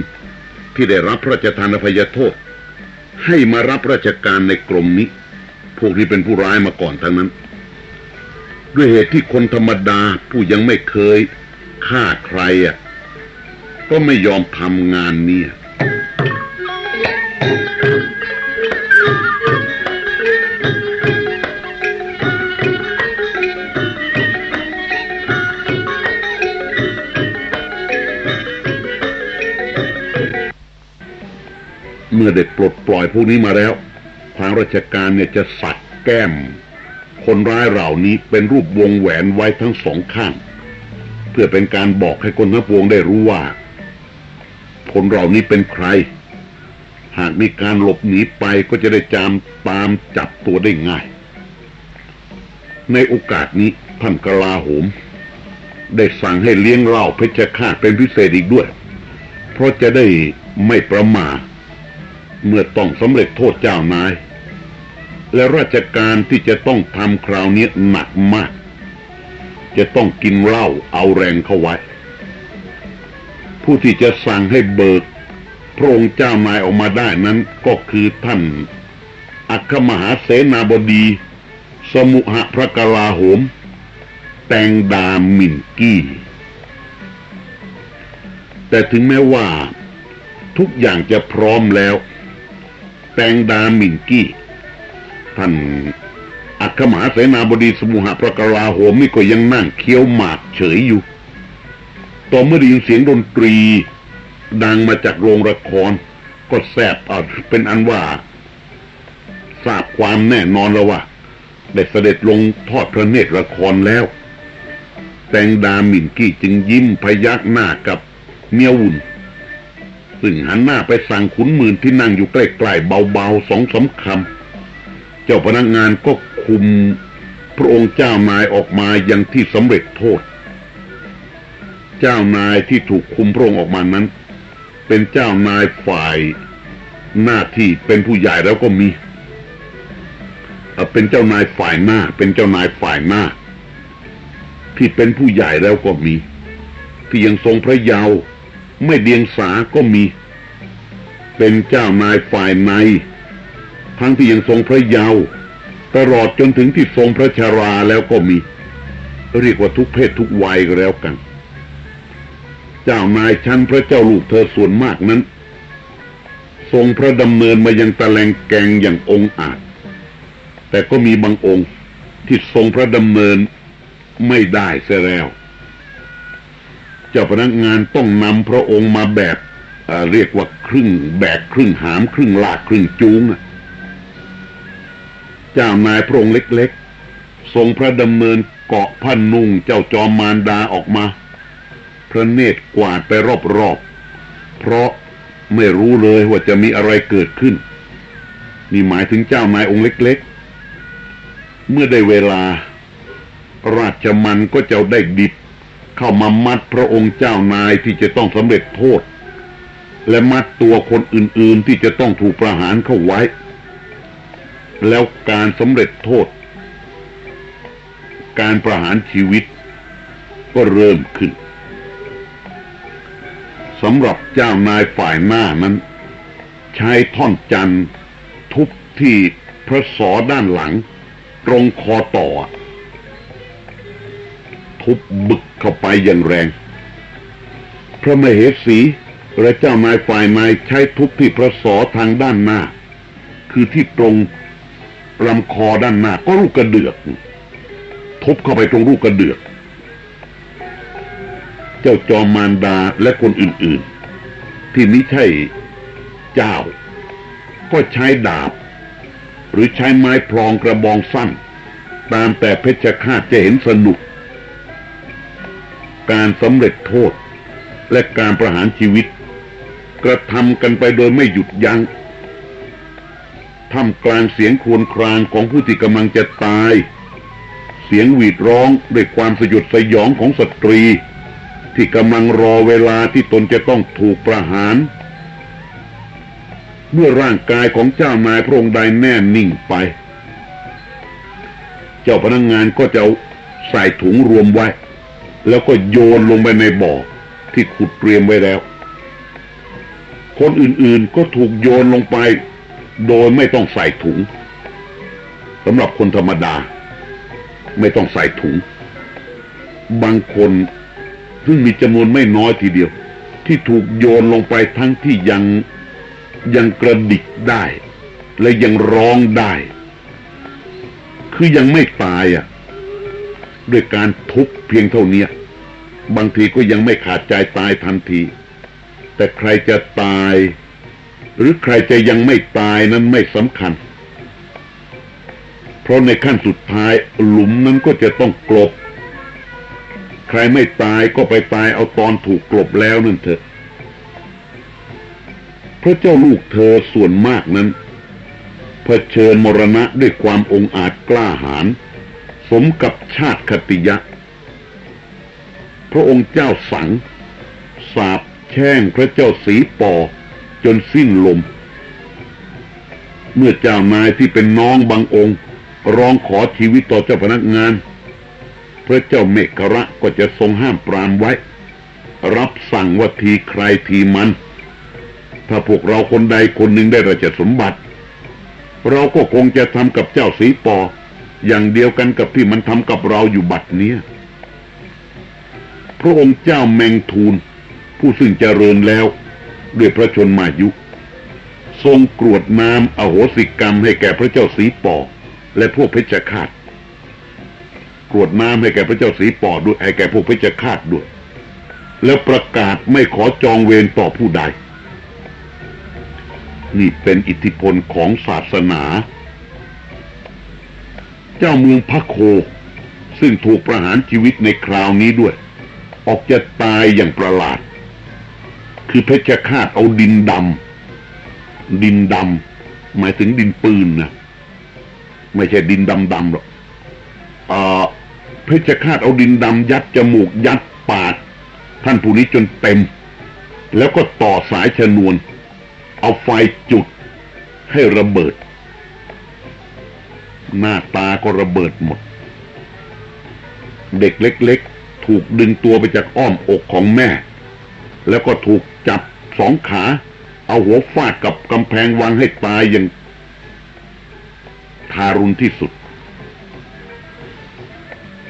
ที่ได้รับพระราชทานอภัยโทษ ให้มารับราชการในกรมนี้ พวกที่เป็นผู้ร้ายมาก่อนทั้งนั้น ด้วยเหตุที่คนธรรมดาผู้ยังไม่เคยฆ่าใครอะก็ไม่ยอมทำงานนี้ เมื่อได้ปลดปล่อยพวกนี้มาแล้ว ทางราชการเนี่ยจะสักแก้ม คนร้ายเหล่านี้เป็นรูปวงแหวนไว้ทั้งสองข้าง เพื่อเป็นการบอกให้คนทั้งปวงได้รู้ว่า คนเหล่านี้เป็นใคร หากมีการหลบหนีไปก็จะได้จามตามจับตัวได้ง่าย ในโอกาสนี้ท่านกลาโหม ได้สั่งให้เลี้ยงเหล้าเพชฌฆาตเป็นพิเศษอีกด้วย เพราะจะได้ไม่ประมาท เมื่อต้องสำเร็จโทษเจ้านาย และราชการที่จะต้องทำคราวนี้หนักมาก จะต้องกินเหล้าเอาแรงเข้าไว้ ผู้ที่จะสั่งให้เบิกพระองค์เจ้านายออกมาได้นั้นก็คือท่าน อัครมหาเสนาบดี สมุหพระกลาโหม แตงดามินกี้ แต่ถึงแม้ว่าทุกอย่างจะพร้อมแล้ว แตงดามินกี้ ท่านอัคมหาเสนาบดีสมุหพระกลาโหมนี่ก็ยังนั่งเคี้ยวหมากเฉยอยู่ ต่อเมื่อได้ยินเสียงดนตรี ดังมาจากโรงละคร ก็แซบเอาเป็นอันว่า ทราบความแน่นอนแล้วว่า ได้เสด็จลงทอดพระเนตรละครแล้ว แตงดามินกี้จึงยิ้มพยักหน้ากับเมียวุ่น ซึ่งหันหน้าไปสั่งขุนหมื่นที่นั่งอยู่ใกล้ๆเบาๆสองสาคำเจ้าพนักงานก็คุมพระองค์เจ้านายออกมาอยังที่สำเร็จโทษ เจ้านายที่ถูกคุมพระองค์ออกมานั้น เป็นเจ้านายฝ่าย หน้าที่เป็นผู้ใหญ่แล้วก็มีเป็นเจ้านายฝ่ายหน้า เป็นเจ้านายฝ่ายหน้า ที่เป็นผู้ใหญ่แล้วก็มี ที่ยังทรงพระเยาว์ ไม่เดียงสาก็มี เป็นเจ้านายฝ่ายใน ทั้งที่ยังทรงพระเยาว์ตลอดจนถึงที่ทรงพระชาราแล้วก็มี เรียกว่าทุกเพศทุกวัยก็แล้วกัน เจ้านายชั้นพระเจ้าลูกเธอส่วนมากนั้น ทรงพระดำเนินมายังตะแลงแกงอย่างองอาจ แต่ก็มีบางองค์ที่ทรงพระดำเนินไม่ได้เสียแล้ว เจ้าพนักงานต้องนำพระองค์มาแบบเรียกว่าครึ่งแบกครึ่งหามครึ่งลากครึ่งจูงเจ้านายพระองค์เล็กๆ ทรงพระดำเนินเกาะพันนุ่งเจ้าจอมมารดาออกมา พระเนตรกวาดไปรอบๆ เพราะไม่รู้เลยว่าจะมีอะไรเกิดขึ้น นี่หมายถึงเจ้านายองค์เล็กๆ เมื่อได้เวลา ราชมันก็จะได้ดิบ เข้ามามัดพระองค์เจ้านายที่จะต้องสำเร็จโทษ และมัดตัวคนอื่นๆที่จะต้องถูกประหารเข้าไว้ แล้วการสำเร็จโทษ การประหารชีวิต ก็เริ่มขึ้นสำหรับเจ้านายฝ่ายหน้านั้น ใช้ท่อนจันทุบที่พระสอด้านหลัง ตรงคอต่อ ทุบบึก เข้าไปอย่างแรง พระมเหสีและเจ้านายฝ่ายนายใช้ทุบที่พระสอทางด้านหน้า คือที่ตรงลำคอด้านหน้าก็ลูกกระเดือก ทุบเข้าไปตรงลูกกระเดือก เจ้าจอมมารดาและคนอื่นๆ ที่ไม่ใช่เจ้า ก็ใช้ดาบ หรือใช้ไม้พลองกระบองสั้น ตามแต่เพชฌฆาตจะเห็นสนุก การสำเร็จโทษ และการประหารชีวิต กระทำกันไปโดยไม่หยุดยัง้งทำกลางเสียงครวญครางของผู้ที่กำลังจะตาย เสียงหวีดร้องด้วยความสยดสยองของสตรี ที่กำลังรอเวลาที่ตนจะต้องถูกประหาร เมื่อร่างกายของเจ้านายพระองค์ใดแน่นิ่งไป เจ้าพนักงงานก็จะใส่ถุงรวมไว้ แล้วก็โยนลงไปในบ่อที่ขุดเตรียมไว้แล้ว คนอื่นๆก็ถูกโยนลงไป โดยไม่ต้องใส่ถุงสำหรับคนธรรมดา ไม่ต้องใส่ถุง บางคนซึ่งมีจำนวนไม่น้อยทีเดียว ที่ถูกโยนลงไปทั้งที่ยังยังกระดิกได้ และยังร้องได้ คือยังไม่ตายอะ ด้วยการทุบเพียงเท่านี้บางทีก็ยังไม่ขาดใจตายทันที แต่ใครจะตาย หรือใครจะยังไม่ตายนั้นไม่สำคัญ เพราะในขั้นสุดท้ายหลุมนั้นก็จะต้องกลบ ใครไม่ตายก็ไปตายเอาตอนถูกกลบแล้วนั่นเถอะพระเจ้าลูกเธอส่วนมากนั้นเผชิญมรณะด้วยความองอาจกล้าหาญ สมกับชาติคติยะ พระองค์เจ้าสัง สาบแช่งพระเจ้าสีปอจนสิ้นลม เมื่อเจ้านายที่เป็นน้องบางองค์ ร้องขอชีวิตต่อเจ้าพนักงาน พระเจ้าเมกระก็จะทรงห้ามปรามไว้ รับสั่งว่าทีใครทีมัน ถ้าพวกเราคนใดคนหนึ่งได้ราชสมบัติ เราก็คงจะทำกับเจ้าสีปอ อย่างเดียวกันกับที่มันทำกับเราอยู่บัดเนี้ยพระองค์เจ้าแมงทูล ผู้ซึ่งเจริญแล้ว ด้วยพระชนมายุ ทรงกรวดน้ำอโหสิกรรมให้แก่พระเจ้าสีปอและพวกเพชฌฆาตกรวดน้ำให้แก่พระเจ้าสีปอด้วยให้แก่พวกเพชฌฆาตด้วย แล้วประกาศไม่ขอจองเวรต่อผู้ใด นี่เป็นอิทธิพลของศาสนา เจ้าเมืองพระโค ซึ่งถูกประหารชีวิตในคราวนี้ด้วย ออกจะตายอย่างประหลาด คือเพชฌฆาตเอาดินดำดินดำหมายถึงดินปืนนะไม่ใช่ดินดำดำหรอกเพชฌฆาตเอาดินดำยัดจมูกยัดปากท่านผู้นี้จนเต็ม แล้วก็ต่อสายชนวน เอาไฟจุดให้ระเบิด หน้าตาก็ระเบิดหมด เด็กเล็ก ๆ ถูกดึงตัวไปจากอ้อมอกของแม่ แล้วก็ถูกจับสองขา เอาหัวฟาดกับกำแพงวังให้ตายอย่างทารุณที่สุด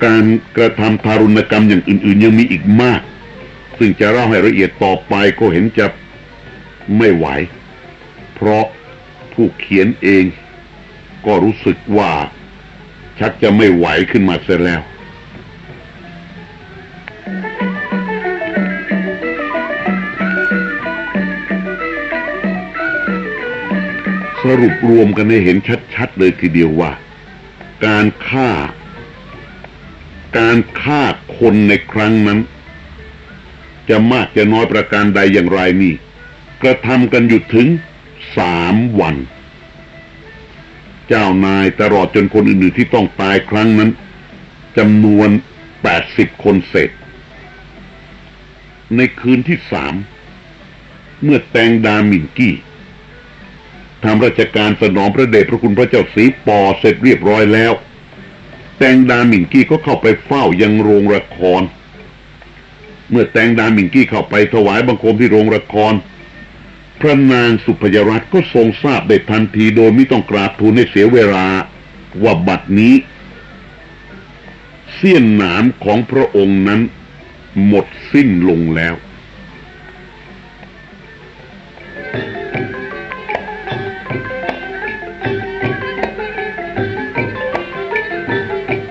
การกระทำทารุณกรรมอย่างอื่น ๆ ยังมีอีกมาก ซึ่งจะเล่าให้ละเอียดต่อไปก็เห็นจะไม่ไหว เพราะผู้เขียนเอง ก็รู้สึกว่า ชักจะไม่ไหวขึ้นมาเสียแล้ว สรุปรวมกันให้เห็นชัดๆเลยทีเดียวว่า การฆ่า การฆ่าคนในครั้งนั้น จะมากจะน้อยประการใดอย่างไรนี่ กระทำกันอยู่ถึงสามวัน เจ้านายตลอดจนคนอื่นๆที่ต้องตายครั้งนั้นจำนวนแปดสิบคนเสร็จในคืนที่สาม เมื่อแตงดามินกี้ทำราชการสนองพระเดชพระคุณพระเจ้าสีปอเสร็จเรียบร้อยแล้ว แตงดามินกี้ก็เข้าไปเฝ้ายังโรงละคร เมื่อแตงดามินกี้เข้าไปถวายบังคมที่โรงละคร พระนางสุพยรัตน์ก็ทรงทราบได้ทันทีโดยไม่ต้องกราบทูลให้เสียเวลาว่าบัดนี้ เสี้ยนหนามของพระองค์นั้น หมดสิ้นลงแล้ว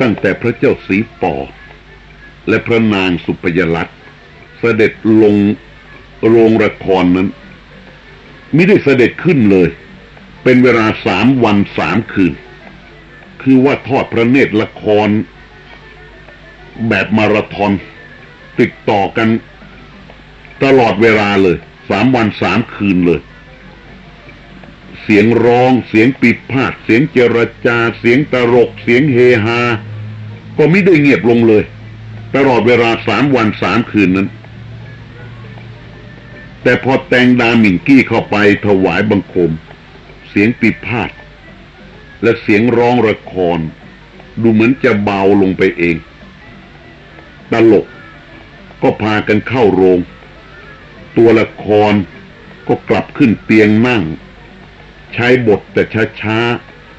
ตั้งแต่พระเจ้าสีปอ และพระนางสุพยรัตน์เสด็จลงโรงละครนั้น ม่ได้เสด็จขึ้นเลย เป็นเวลาสามวันสามคืน คือว่าทอดพระเนตรละคร แบบมาราธอนติดต่อกันตลอดเวลาเลยสามวันสามคืนเลย เสียงร้องเสียงปิดพาดเสียงเจรจา เสียงตลกเสียงเฮฮา ก็ไม่ได้เงียบลงเลย ตลอดเวลาสามวันสามคืนนั้น แต่พอแตงดาหมิงกี้เข้าไปถวายบังคม เสียงปิพาดและเสียงร้องระคร ดูเหมือนจะเบาลงไปเอง ตลกก็พากันเข้าโรง ตัวละครก็กลับขึ้นเตียงนั่ง ใช้บทแต่ช้า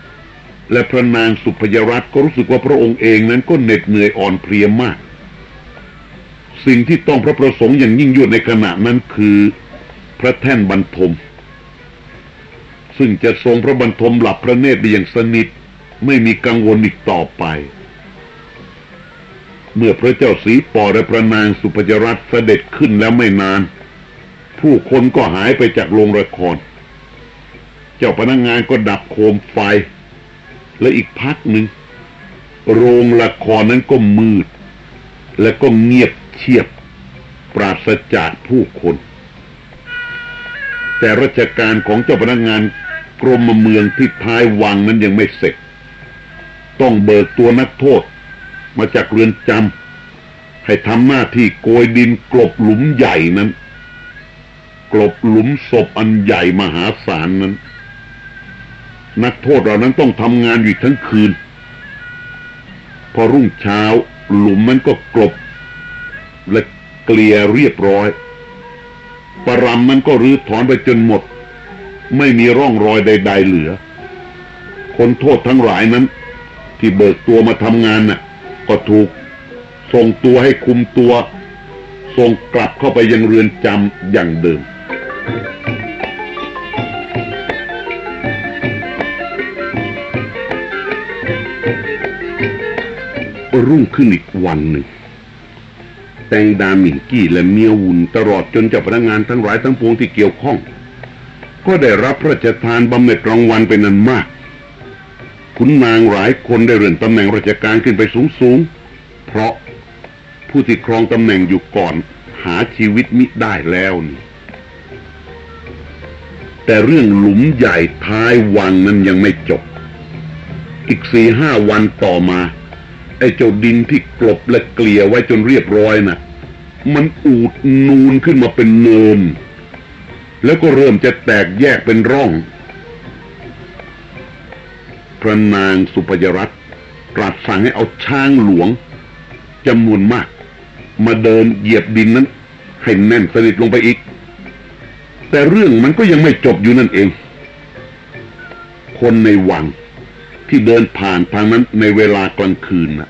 ๆ และพระนางสุพยรัตน์ก็รู้สึกว่าพระองค์เองนั้นก็เหน็ดเหนื่อยอ่อนเพลียมาก สิ่งที่ต้องพระประสงค์อย่างยิ่งยวดในขณะนั้นคือพระแท่นบรรทม ซึ่งจะทรงพระบรรทมหลับพระเนตรได้อย่างสนิทไม่มีกังวลอีกต่อไป เมื่อพระเจ้าสีปอและพระนางสุพยรัตเสด็จขึ้นแล้วไม่นาน ผู้คนก็หายไปจากโรงละคร เจ้าพนักงงานก็ดับโคมไฟ และอีกพักหนึ่ง โรงละครนั้นก็มืด และก็เงียบ เชียบ ปราศจากผู้คน แต่ราชการของเจ้าพนักงานกรมเมืองที่ท้ายวังนั้นยังไม่เสร็จ ต้องเบิกตัวนักโทษ มาจากเรือนจำให้ทำหน้าที่โกยดินกลบหลุมใหญ่นั้น กลบหลุมศพอันใหญ่มหาศาลนั้น นักโทษเหล่านั้นต้องทำงานอยู่ทั้งคืน พอรุ่งเช้าหลุมมันก็กลบ และเกลี่ยเรียบร้อยปรำมันก็รื้อถอนไปจนหมด ไม่มีร่องรอยใด ๆเหลือ คนโทษทั้งหลายนั้น ที่เบิกตัวมาทำงานน่ะ ก็ถูกส่งตัวให้คุมตัว ส่งกลับเข้าไปยังเรือนจำอย่างเดิม รุ่งขึ้นอีกวันหนึ่ง แตงดาหมิงกี้และเมียวุนตลอดจนเจ้าพนักงานทั้งหลายทั้งปวงที่เกี่ยวข้อง ก็ได้รับพระราชทานบำเหน็จรางวัลเป็นอันมากขุนนางหลายคนได้เลื่อนตำแหน่งราชการขึ้นไปสูงสูงๆเพราะผู้ที่ครองตำแหน่งอยู่ก่อนหาชีวิตมิได้แล้วนี่แต่เรื่องหลุมใหญ่ท้ายวังนั้นยังไม่จบ อีกสี่ห้าวันต่อมา ไอ้เจ้าดินที่กลบและเกลี่ยไว้จนเรียบร้อยน่ะ มันอูดนูนขึ้นมาเป็นเนิน แล้วก็เริ่มจะแตกแยกเป็นร่อง พระนางสุพยรัตน์ตรัสสั่งให้เอาช้างหลวงจำนวนมาก มาเดินเหยียบดินนั้น ให้แน่นสนิทลงไปอีก แต่เรื่องมันก็ยังไม่จบอยู่นั่นเอง คนในวัง ที่เดินผ่านทางนั้นในเวลากลางคืนน่ะ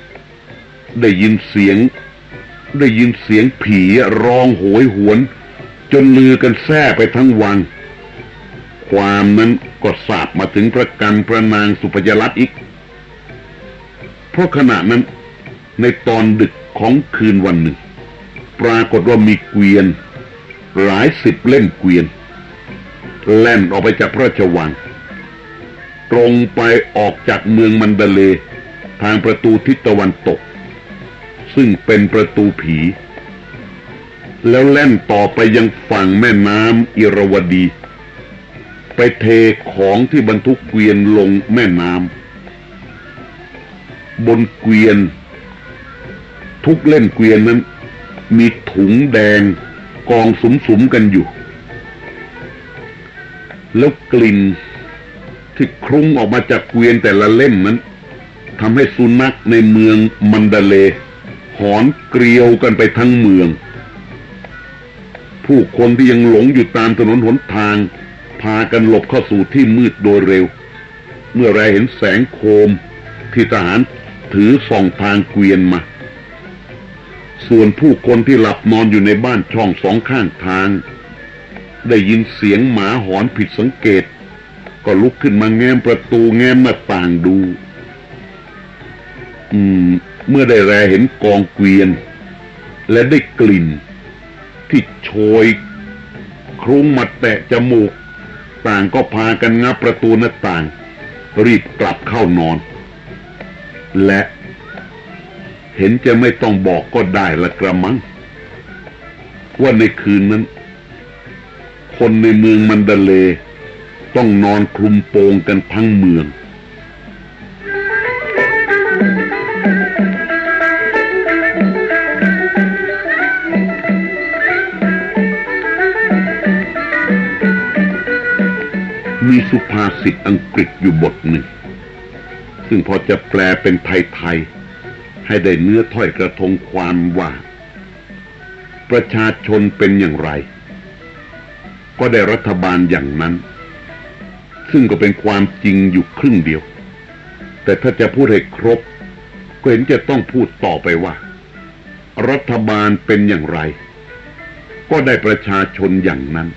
ได้ยินเสียง ได้ยินเสียงผีร้องโหยหวน จนลือกันแท้ไปทั้งวัง ความนั้นก็สาบมาถึงพระกันพระนางสุพยรัตน์อีก เพราะขณะนั้นในตอนดึกของคืนวันหนึ่ง ปรากฏว่ามีเกวียน หลายสิบเล่มเกวียน แล่นออกไปจากพระราชวัง ตรงไปออกจากเมืองมันเดเล ทางประตูทิศตะวันตก ซึ่งเป็นประตูผี แล้วแล่นต่อไปยังฝั่งแม่น้ำอิรวดี ไปเทของที่บรรทุกเกวียนลงแม่น้ำบนเกวียน ทุกเล่นเกวียนนั้น มีถุงแดงกองสุมๆกันอยู่ แล้วกลิ่น ที่คลุ้งออกมาจากเกวียนแต่ละเล่มนั้นทำให้สุนัขในเมืองมันดาเล หอนเกลียวกันไปทั้งเมือง ผู้คนที่ยังหลงอยู่ตามถนนหนทาง พากันหลบเข้าสู่ที่มืดโดยเร็ว เมื่อไรเห็นแสงโคมที่ทหารถือส่องทางเกวียนมา ส่วนผู้คนที่หลับนอนอยู่ในบ้านช่องสองข้างทาง ได้ยินเสียงหมาหอนผิดสังเกต ก็ลุกขึ้นมาแง้มประตูแง้มหน้าต่างดู อืม เมื่อได้แลเห็นกองเกวียน และได้กลิ่น ที่โชยครุ้งมาแตะจมูก ต่างก็พากันงับประตูหน้าต่าง รีบกลับเข้านอน และเห็นจะไม่ต้องบอกก็ได้ละกระมัง ว่าในคืนนั้น คนในเมืองมันดาเล ต้องนอนคลุมโปงกันทั้งเมือง มีสุภาษิตอังกฤษอยู่บทหนึ่ง ซึ่งพอจะแปลเป็นไทย ๆ ให้ได้เนื้อถ้อยกระทงความว่า ประชาชนเป็นอย่างไร ก็ได้รัฐบาลอย่างนั้น ซึ่งก็เป็นความจริงอยู่ครึ่งเดียว แต่ถ้าจะพูดให้ครบ ก็เห็นจะต้องพูดต่อไปว่า รัฐบาลเป็นอย่างไร ก็ได้ประชาชนอย่างนั้น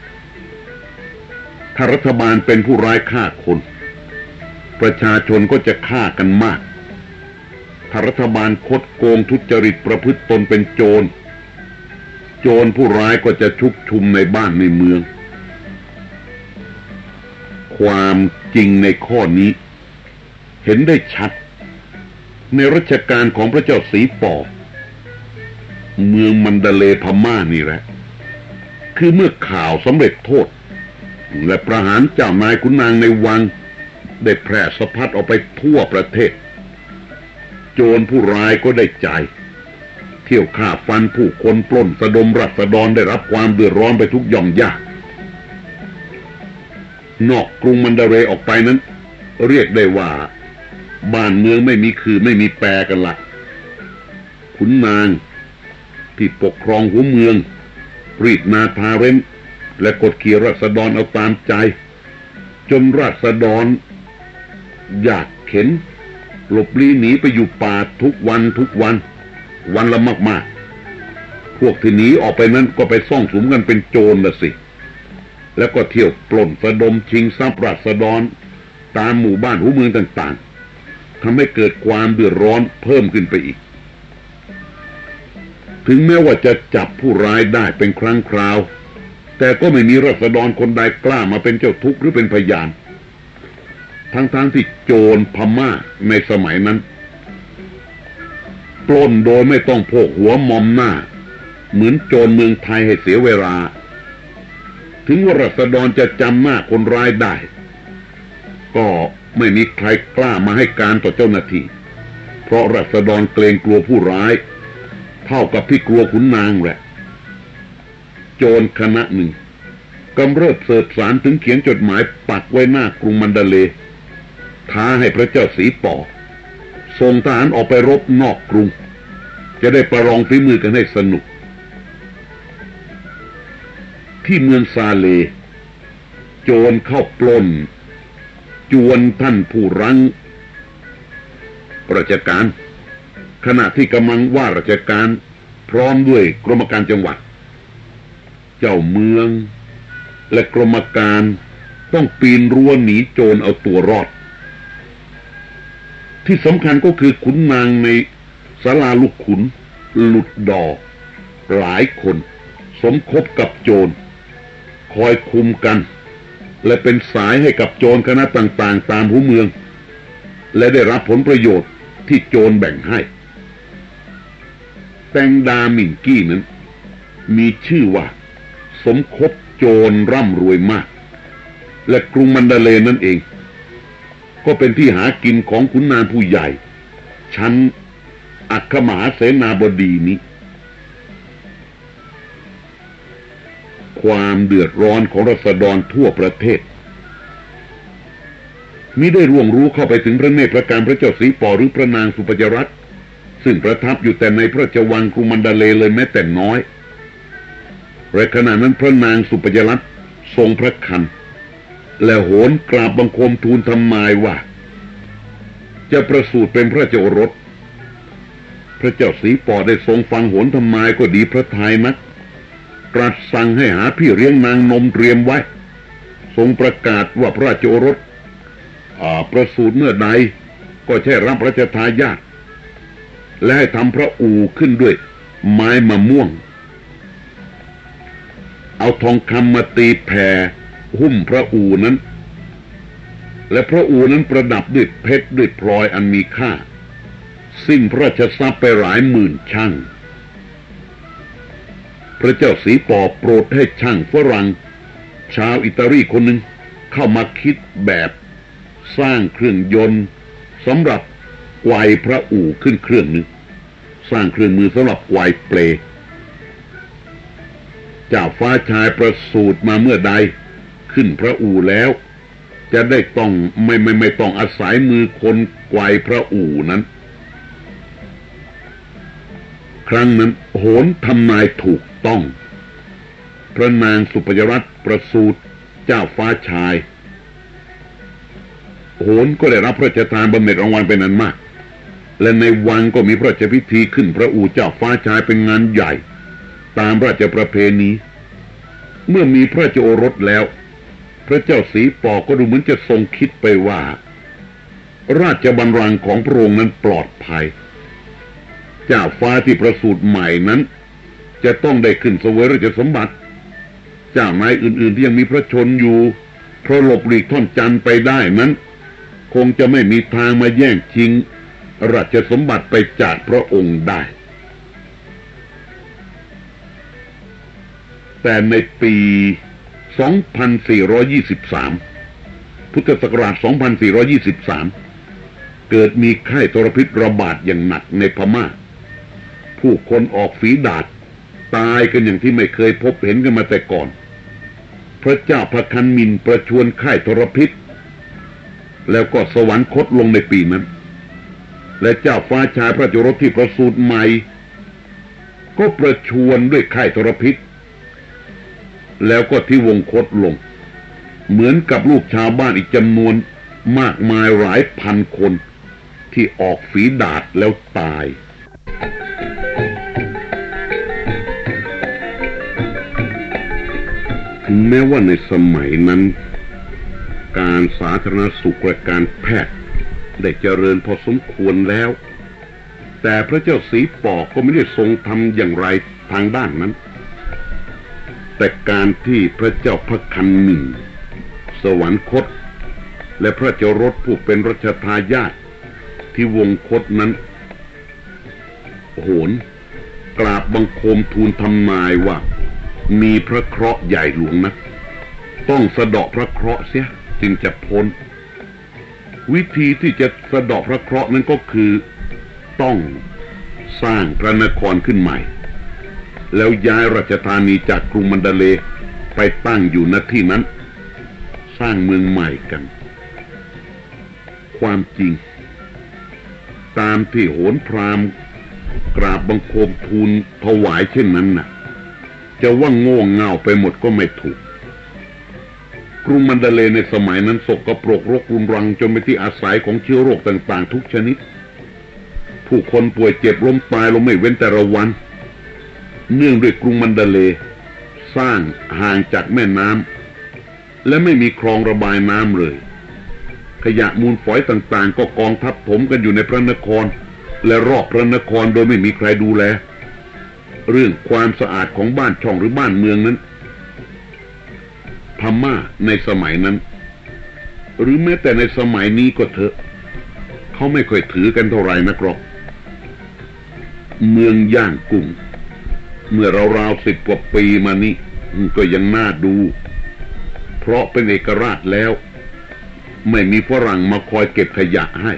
ถ้ารัฐบาลเป็นผู้ร้ายฆ่าคน ประชาชนก็จะฆ่ากันมาก ถ้ารัฐบาลคดโกงทุจริตประพฤติตนเป็นโจร โจรผู้ร้ายก็จะชุกชุมในบ้านในเมือง ความจริงในข้อนี้ เห็นได้ชัด ในรัชกาลของพระเจ้าสีปอเมืองมันดาเลพม่านี่แหละ คือเมื่อข่าวสำเร็จโทษ และประหารเจ้านายขุนนางในวัง ได้แพร่สะพัดออกไปทั่วประเทศ โจรผู้ร้ายก็ได้ใจ เที่ยวฆ่าฟันผู้คนปล้นสะดมรัศดรได้รับความเดือดร้อนไปทุกย่อมยาก นอกกรุงมันดาเรออกไปนั้น เรียกได้ว่า บ้านเมืองไม่มีคือไม่มีแปรกันละขุนนางที่ปกครองหัวเมือง รีดนาทาเรนและกดขี่ราษฎรเอาตามใจ จนราษฎร อยากเข็น หลบลี้หนีไปอยู่ป่าทุกวันทุกวัน วันละมาก ๆ พวกที่หนีออกไปนั้นก็ไปซ่องสุมกันเป็นโจรละสิ แล้วก็เที่ยวปล้นสะดมชิงทรัพย์ราษฎร ตามหมู่บ้านหูเมืองต่างๆทำให้เกิดความเดือดร้อนเพิ่มขึ้นไปอีก ถึงแม้ว่าจะจับผู้ร้ายได้เป็นครั้งคราว แต่ก็ไม่มีรัษฎรคนใดกล้ามาเป็นเจ้าทุกข์หรือเป็นพยาน ทั้งๆทที่โจรพม่าในสมัยนั้นปล้นโดยไม่ต้องโพกหัวมอมหน้า เหมือนโจรเมืองไทยให้เสียเวลา ถึงว่ารัษฎรจะจำหน้าคนร้ายได้ ก็ไม่มีใครกล้ามาให้การต่อเจ้าหน้าที่ เพราะรัษฎรเกรงกลัวผู้ร้าย เท่ากับที่กลัวขุนนางแหละ โจรคณะหนึ่งกำเริบเสิร์ฟสารถึงเขียนจดหมายปักไว้หน้ากรุงมันดาเล ท้าให้พระเจ้าสีปอส่งทหารออกไปรบนอกกรุง จะได้ประลองฝีมือกันให้สนุก ที่เมืองซาเล โจรเข้าปล้น จวนท่านผู้รังราชการ ขณะที่กำลังว่าราชการ พร้อมด้วยกรมการจังหวัด เจ้าเมือง และกรมการต้องปีนรั้วหนีโจรเอาตัวรอด ที่สำคัญก็คือขุนนางในศาลาลูกขุน หลุดดอหลายคน สมคบกับโจร คอยคุมกัน และเป็นสายให้กับโจรคณะต่างๆ ตามหูเมือง และได้รับผลประโยชน์ที่โจรแบ่งให้ แตงดามินกี้นั้น มีชื่อว่า สมคบโจรร่ำรวยมาก และกรุงมันดาเลนั่นเอง ก็เป็นที่หากินของขุนนางผู้ใหญ่ ชั้นอัคมหาเสนาบดีนี้ ความเดือดร้อนของรัษฎรทั่วประเทศมิได้ร่วงรู้เข้าไปถึงพระเนตรพระการพระเจ้าสีปอหรือพระนางสุปจรัตซึ่งประทับอยู่แต่ในพระเจวังกรุงมันดาเลเลยแม้แต่น้อยและขณะนั้นพระนางสุปยรัตทรงพระคัน และโหนกราบบังคมทูลทำมายว่า จะประสูติเป็นพระเจ้ารถพระเจ้าสีปอได้ทรงฟังโหนทำมายก็ดีพระทัยนัก ตรัสสั่งให้หาพี่เลี้ยงนางนมเตรียมไว้ ทรงประกาศว่าพระเจ้ารถประสูติเมื่อใดก็แช่รับพระเจ้าทายาทและให้ทำพระอู่ขึ้นด้วย ไม้มะม่วง เอาทองคำมาตีแผ่หุ้มพระอูนั้น และพระอูนั้นประดับด้วยเพชรด้วยพลอยอันมีค่า สิ้นพระราชทรัพย์ไปหลายหมื่นช่าง พระเจ้าสีปอโปรดให้ช่างฝรั่ง ชาวอิตาลีคนหนึ่งเข้ามาคิดแบบสร้างเครื่องยนต์สำหรับไกวพระอู่ขึ้นเครื่องหนึ่งสร้างเครื่องมือสำหรับไกวเปลเจ้าฟ้าชายประสูติมาเมื่อใดขึ้นพระอู่แล้ว จะได้ต้องไม่ไม่ไม่ต้องอาศัยมือคนไกวพระอู่นั้น ครั้งนั้นโหนทำนายถูก ต้อง พระนางสุปยรัตประสูตรเจ้าฟ้าชาย โหนก็ได้รับพระราชทานบำเหน็จรางวัลเป็นนันมาก และในวังก็มีพระราชพิธีขึ้นพระอูเจ้าฟ้าชายเป็นงานใหญ่ ตามราชประเพณี เมื่อมีพระเจ้าโอรสแล้ว พระเจ้าสีปอก็ดูเหมือนจะทรงคิดไปว่า ราชบัลลังก์ของพระองค์นั้นปลอดภัย เจ้าฟ้าที่ประสูติใหม่นั้น จะต้องได้ขึ้นเสวยราชสมบัติ เจ้านายอื่นๆที่ยังมีพระชนอยู่เพราะหลบหลีกท่อนจันทร์ไปได้นั้น คงจะไม่มีทางมาแย่งชิง ราชสมบัติไปจากพระองค์ได้ แต่ในปี 2423 พุทธศักราช 2423 เกิดมีไข้ทรพิษระบาดอย่างหนักในพมา่า ผู้คนออกฝีดาด ตายกันอย่างที่ไม่เคยพบเห็นกันมาแต่ก่อน พระเจ้าพระคันมินประชวนไข้ทรพิษ แล้วก็สวรรคตลงในปีนั้น และเจ้าฟ้าชายพระจุรสที่ประสูติใหม่ ก็ประชวนด้วยไข้ทรพิษ แล้วก็ที่วงคตลง เหมือนกับลูกชาวบ้านอีกจำนวนมากมายหลายพันคนที่ออกฝีดาดแล้วตาย ถึงแม้ว่าในสมัยนั้น การสาธารณสุขและการแพทย์ได้เจริญพอสมควรแล้ว แต่พระเจ้าสีปอกก็ไม่ได้ทรงทำอย่างไรทางด้านนั้น แต่การที่พระเจ้าพระคันหนึ่งสวรรคต และพระเจ้ารถผู้เป็นรัชทายาทที่วงคตนั้นโหนกราบบังคมทูลทำนายว่า มีพระเคราะห์ใหญ่หลวงนะต้องสะเดาะพระเคราะห์เสียจึงจะพ้น วิธีที่จะสะเดาะพระเคราะห์นั้นก็คือต้องสร้างพระนครขึ้นใหม่ แล้วย้ายราชธานีจากกรุงมันดาเลไปตั้งอยู่ณที่นั้น สร้างเมืองใหม่กัน ความจริง ตามที่โหนพรามกราบบังคมทูลถวายเช่นนั้นน่ะ จะว่าโง่เง่าไปหมดก็ไม่ถูก กรุงมันดาเลในสมัยนั้นสกรปรกรกรุนรังจนไปนที่อาศัยของเชื้อโรคต่างๆ ทุกชนิด ผู้คนป่วยเจ็บล้มตายลงไม่เว้นแต่ละวัน เนื่องด้วยกรุงมันดาเล สร้างห่างจากแม่น้ำและไม่มีคลองระบายน้ำเลย ขยะมูลฝอยต่างๆ ก็กองทับถมกันอยู่ในพระนคร และรอบพระนครโดยไม่มีใครดูแล เรื่องความสะอาดของบ้านช่องหรือบ้านเมืองนั้น พม่าในสมัยนั้น หรือแม้แต่ในสมัยนี้ก็เถอะเขาไม่ค่อยถือกันเท่าไหร่นักหรอก เมืองย่างกุ้งเมื่อราวๆสิบกว่าปีมานี้ก็ยังน่าดู เพราะเป็นเอกราชแล้ว ไม่มีฝรั่งมาคอยเก็บขยะให้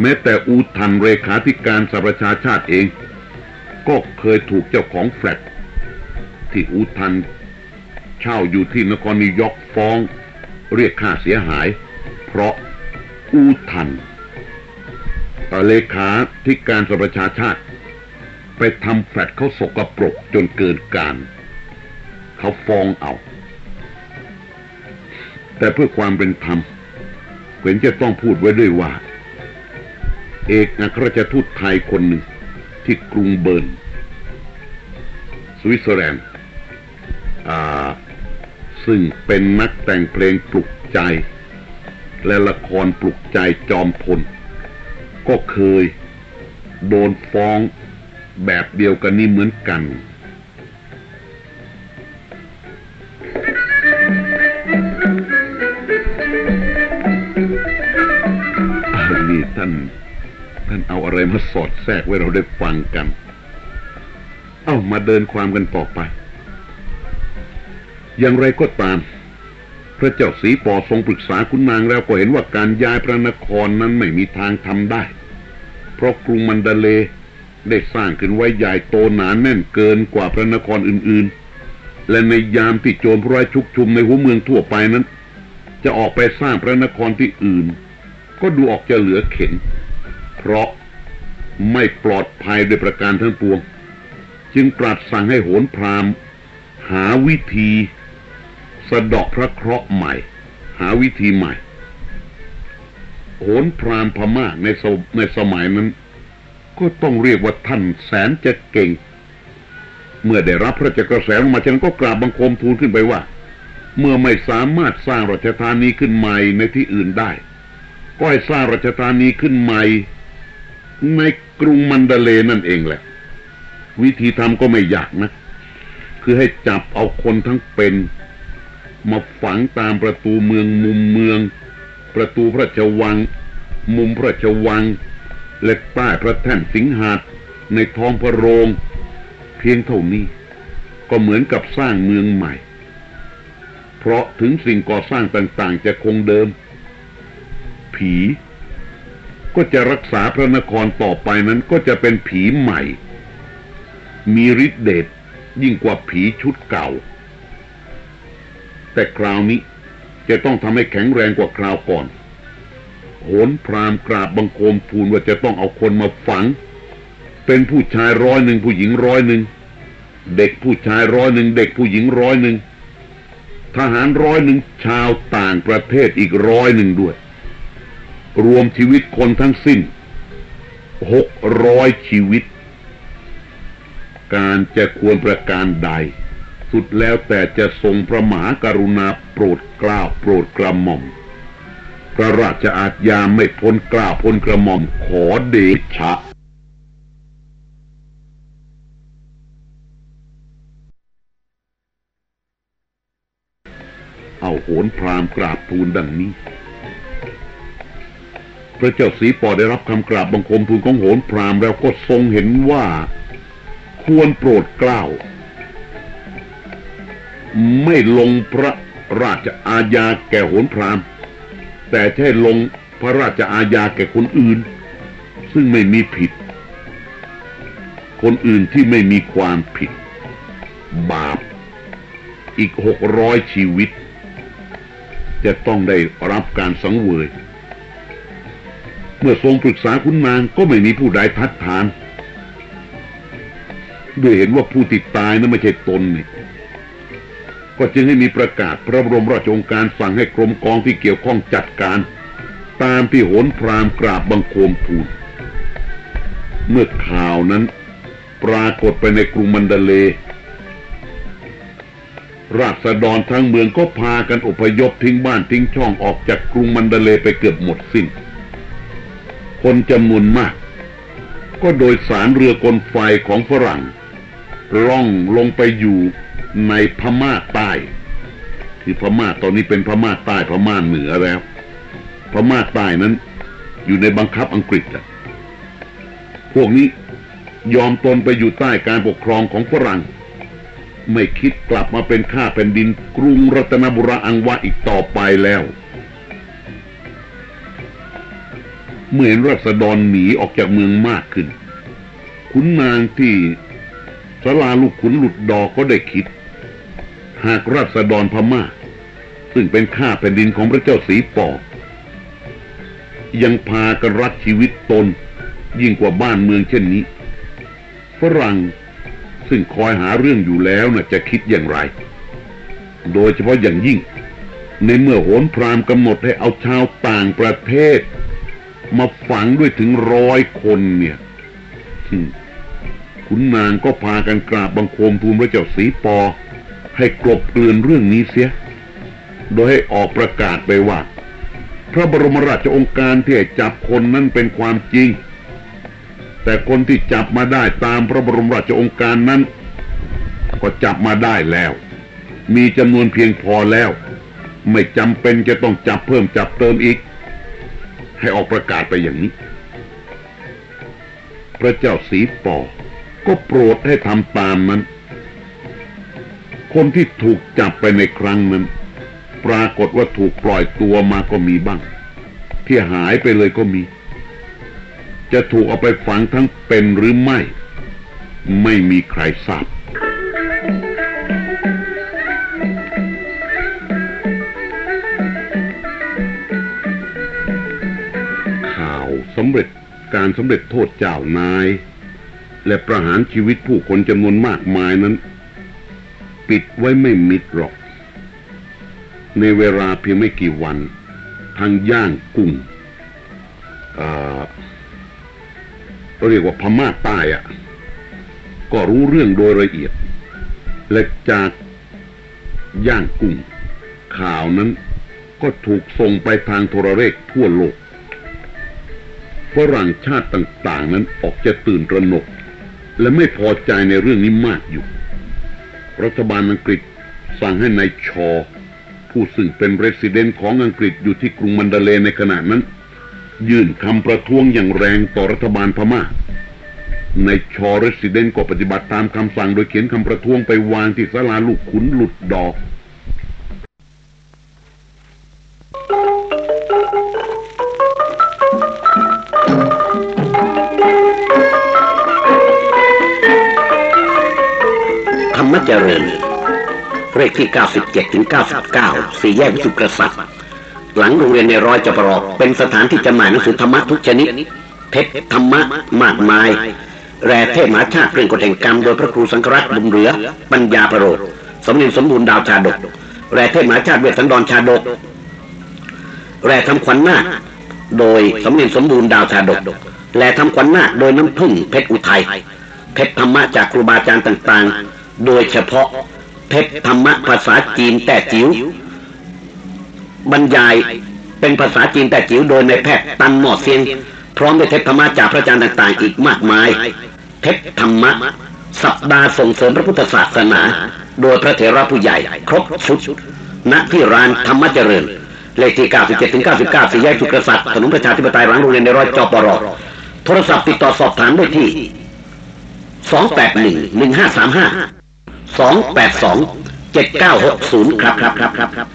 แม้แต่อูทันเรขาธิการสหประชาชาติเอง ก็เคยถูกเจ้าของแฟลตที่อูทัน เช่าอยู่ที่นครนิวยอร์กฟ้อง เรียกค่าเสียหาย เพราะอูทันเลขาธิการสประชาชาติ ไปทำแฟลตเขาสกรปรกจนเกินการ เขาฟ้องเอา แต่เพื่อความเป็นธรรมเห็นจะต้องพูดไว้ด้วยว่า เอกอัครราชทูตไทยคนหนึ่ง ที่กรุงเบิร์น สวิตเซอร์แลนด์ซึ่งเป็นนักแต่งเพลงปลุกใจ และละครปลุกใจจอมพล ก็เคยโดนฟ้องแบบเดียวกันนี้เหมือนกันนี่ท่าน ท่านเอาอะไรมาสอดแทรกไว้เราได้ฟังกัน เอ้ามาเดินความกันต่อไป อย่างไรก็ตาม พระเจ้าสีปอทรงปรึกษาคุณนางแล้วก็เห็นว่าการย้ายพระนครนั้นไม่มีทางทำได้ เพราะกรุงมันดาเลได้สร้างขึ้นไว้ใหญ่โตหนานแน่นเกินกว่าพระนครอื่นๆ และในยามที่โจรพร้ายชุกชุมในหัวเมืองทั่วไปนั้น จะออกไปสร้างพระนครที่อื่น ก็ดูออกจะเหลือเข็น เพราะไม่ปลอดภัยโดยประการทั้งปวง จึงตรัสสั่งให้โหนพรามหาวิธีสะดาะพระเคราะห์ใหม่ หาวิธีใหม่ โหนพรามพม่าในสในสมัยนั้น ก็ต้องเรียกว่าท่านแสนจะเก่ง เมื่อได้รับพระราชกระแสลงมาฉันก็กราบบังคมทูลขึ้นไปว่า เมื่อไม่สามารถสร้างราชธานีขึ้นใหม่ในที่อื่นได้ ก็ให้สร้างราชธานีขึ้นใหม่ ในกรุงมันดาเลนั่นเองแหละ วิธีทำก็ไม่ยากนะ คือให้จับเอาคนทั้งเป็น มาฝังตามประตูเมืองมุมเมือง ประตูพระราชวัง มุมพระราชวัง และใต้พระแท่นสิงหาดในท้องพระโรง เพียงเท่านี้ก็เหมือนกับสร้างเมืองใหม่ เพราะถึงสิ่งก่อสร้างต่างๆจะคงเดิม ผี ก็จะรักษาพระนครต่อไปนั้นก็จะเป็นผีใหม่ มีฤทธิเดชยิ่งกว่าผีชุดเก่า แต่คราวนี้จะต้องทำให้แข็งแรงกว่าคราวก่อนโหนพรามกราบบังคมทูลว่าจะต้องเอาคนมาฝัง เป็นผู้ชายร้อยหนึ่งผู้หญิงร้อยหนึ่งเด็กผู้ชายร้อยหนึ่งเด็กผู้หญิงร้อยหนึ่งทหารร้อยหนึ่งชาวต่างประเทศอีกร้อยหนึ่งด้วย รวมชีวิตคนทั้งสิ้นหกร้อยชีวิต การจะควรประการใด สุดแล้วแต่จะทรงพระมหากรุณาโปรดกล้าวโปรดกระหม่อม พระราชอาจยาไม่พ้นกล้าวพ้นกระหม่อมขอเดชะเอาโหนพรามกราบทูลดังนี้ พระเจ้าสีปอได้รับคำกราบบังคมทูลของโหนพรามแล้วก็ทรงเห็นว่า ควรโปรดเกล้า ไม่ลงพระราชอาญาแก่โหนพรามแต่ใช่ลงพระราชอาญาแก่คนอื่น ซึ่งไม่มีผิด คนอื่นที่ไม่มีความผิด บาป อีกหกร้อยชีวิต จะต้องได้รับการสังเวย เมื่อทรงปรึกษาคุณนางก็ไม่มีผู้ใดทัดทาน ด้วยเห็นว่าผู้ติดตายนั้นไม่ใช่ตนนี่ก็จึงให้มีประกาศพระบรมราชโองการสั่งให้กรมกองที่เกี่ยวข้องจัดการ ตามที่โหนพรามกราบบังคมทูลเมื่อข่าวนั้นปรากฏไปในกรุงมันดาเล ราษฎรทั้งเมืองก็พากันอพยพทิ้งบ้านทิ้งช่องออกจากกรุงมันดาเลไปเกือบหมดสิ้น คนจำนวนมาก ก็โดยสารเรือกลไฟของฝรั่ง ล่องลงไปอยู่ในพม่าใต้ คือพม่าตอนนี้เป็นพม่าใต้พม่าเหนือแล้ว พม่าใต้นั้น อยู่ในบังคับอังกฤษอะพวกนี้ยอมตนไปอยู่ใต้การปกครองของฝรั่ง ไม่คิดกลับมาเป็นข้าแผ่นดินกรุงรัตนบุรีอังวะอีกต่อไปแล้ว เมื่อเห็นรัษฎรหนีออกจากเมืองมากขึ้น ขุนนางที่สลาลูกขุนหลุดดอกก็ได้คิด หากรัษฎรพม่า ซึ่งเป็นข้าแผ่นดินของพระเจ้าสีปอยังพากันรักชีวิตตนยิ่งกว่าบ้านเมืองเช่นนี้ ฝรั่งซึ่งคอยหาเรื่องอยู่แล้วนะ่ะจะคิดอย่างไร โดยเฉพาะอย่างยิ่ง ในเมื่อโหนพรามกำหนดให้เอาชาวต่างประเทศ มาฝังด้วยถึงร้อยคนเนี่ยขุนนางก็พากันกราบบังคมทูลพระเจ้าสีปอ ให้กลบเกลื่อนเรื่องนี้เสีย โดยให้ออกประกาศไปว่า พระบรมราชโองการที่จับคนนั้นเป็นความจริง แต่คนที่จับมาได้ตามพระบรมราชโองการนั้น ก็จับมาได้แล้ว มีจำนวนเพียงพอแล้ว ไม่จำเป็นจะต้องจับเพิ่มจับเติมอีก ให้ออกประกาศไปอย่างนี้ พระเจ้าสีปอ ก็โปรดให้ทำตามนั้น คนที่ถูกจับไปในครั้งนั้น ปรากฏว่าถูกปล่อยตัวมาก็มีบ้าง ที่หายไปเลยก็มี จะถูกเอาไปฝังทั้งเป็นหรือไม่ ไม่มีใครทราบ สำเร็จการสำเร็จโทษเจ้านาย และประหารชีวิตผู้คนจำนวนมากมายนั้น ปิดไว้ไม่มิดหรอก ในเวลาเพียงไม่กี่วัน ทางย่างกุ้งเรียกว่าพม่าใต้อะก็รู้เรื่องโดยละเอียด และจากย่างกุ้งข่าวนั้นก็ถูกส่งไปทางโทรเลขทั่วโลก ฝรั่งชาติต่างๆ นั้นออกจะตื่นระหนก และไม่พอใจในเรื่องนี้มากอยู่ รัฐบาลอังกฤษสั่งให้นายชอ ผู้ซึ่งเป็น resident ของอังกฤษอยู่ที่กรุงมันดาเลในขณะนั้น ยื่นคำประท้วงอย่างแรงต่อรัฐบาลพม่า นายชอ resident ก็ปฏิบัติตามคำสั่งโดยเขียนคำประท้วงไปวางที่ศาลาลูกขุนหลุดดอ เจริญ เลขที่ 97ถึง99 สี่แยกสุกษัตริย์ หลังโรงเรียนในร้อยจะปรอกเป็นสถานที่จำหน่ายหนังสือธรรมะทุกชนิด เพชรธรรมะมากมาย แร่เทพมหาชาติเรื่องกฎแห่งกรรม โดยพระครูสังฆรัตน์บุญเหลือ ปัญญาประโรสมเด็จสมบูรณ์ดาวชาดก แร่เทพมหาชาติเวทสันดรชาดก แร่ทำขวัญนาคโดยสมเด็จสมบูรณ์ดาวชาดก แร่ทำขวัญนาคโดยน้ำพึ่งเพชรอุทัยเพชรธรรมะจากครูบาอาจารย์ต่างๆ โดยเฉพาะเพชรธรรมะภาษาจีนแต่จิ๋วบรรยายเป็นภาษาจีนแต่จิ๋วโดยในแพทย์ตันหมอดเซียง พร้อมด้วยเทพธรรมะจากพระอาจารย์ต่าง ๆ อีกมากมายเพธรรมะ สัปดาห์ส่งเสริมพระพุทธศาสนา โดยพระเถระผู้ใหญ่ ครบชุดณที่ร้านธรรมเจริญเลขที่ 97ถึง99สี่แยกทุกษัตริย์ถนนประชาธิปไตยหลังโรงเรียนในร้อยจอปรโทรศัพท์ติดต่อสอบถามได้ที่สอ สามห้าสองแปดสองเจ็ดเก้าหกศูนย์ครับครับครับครับ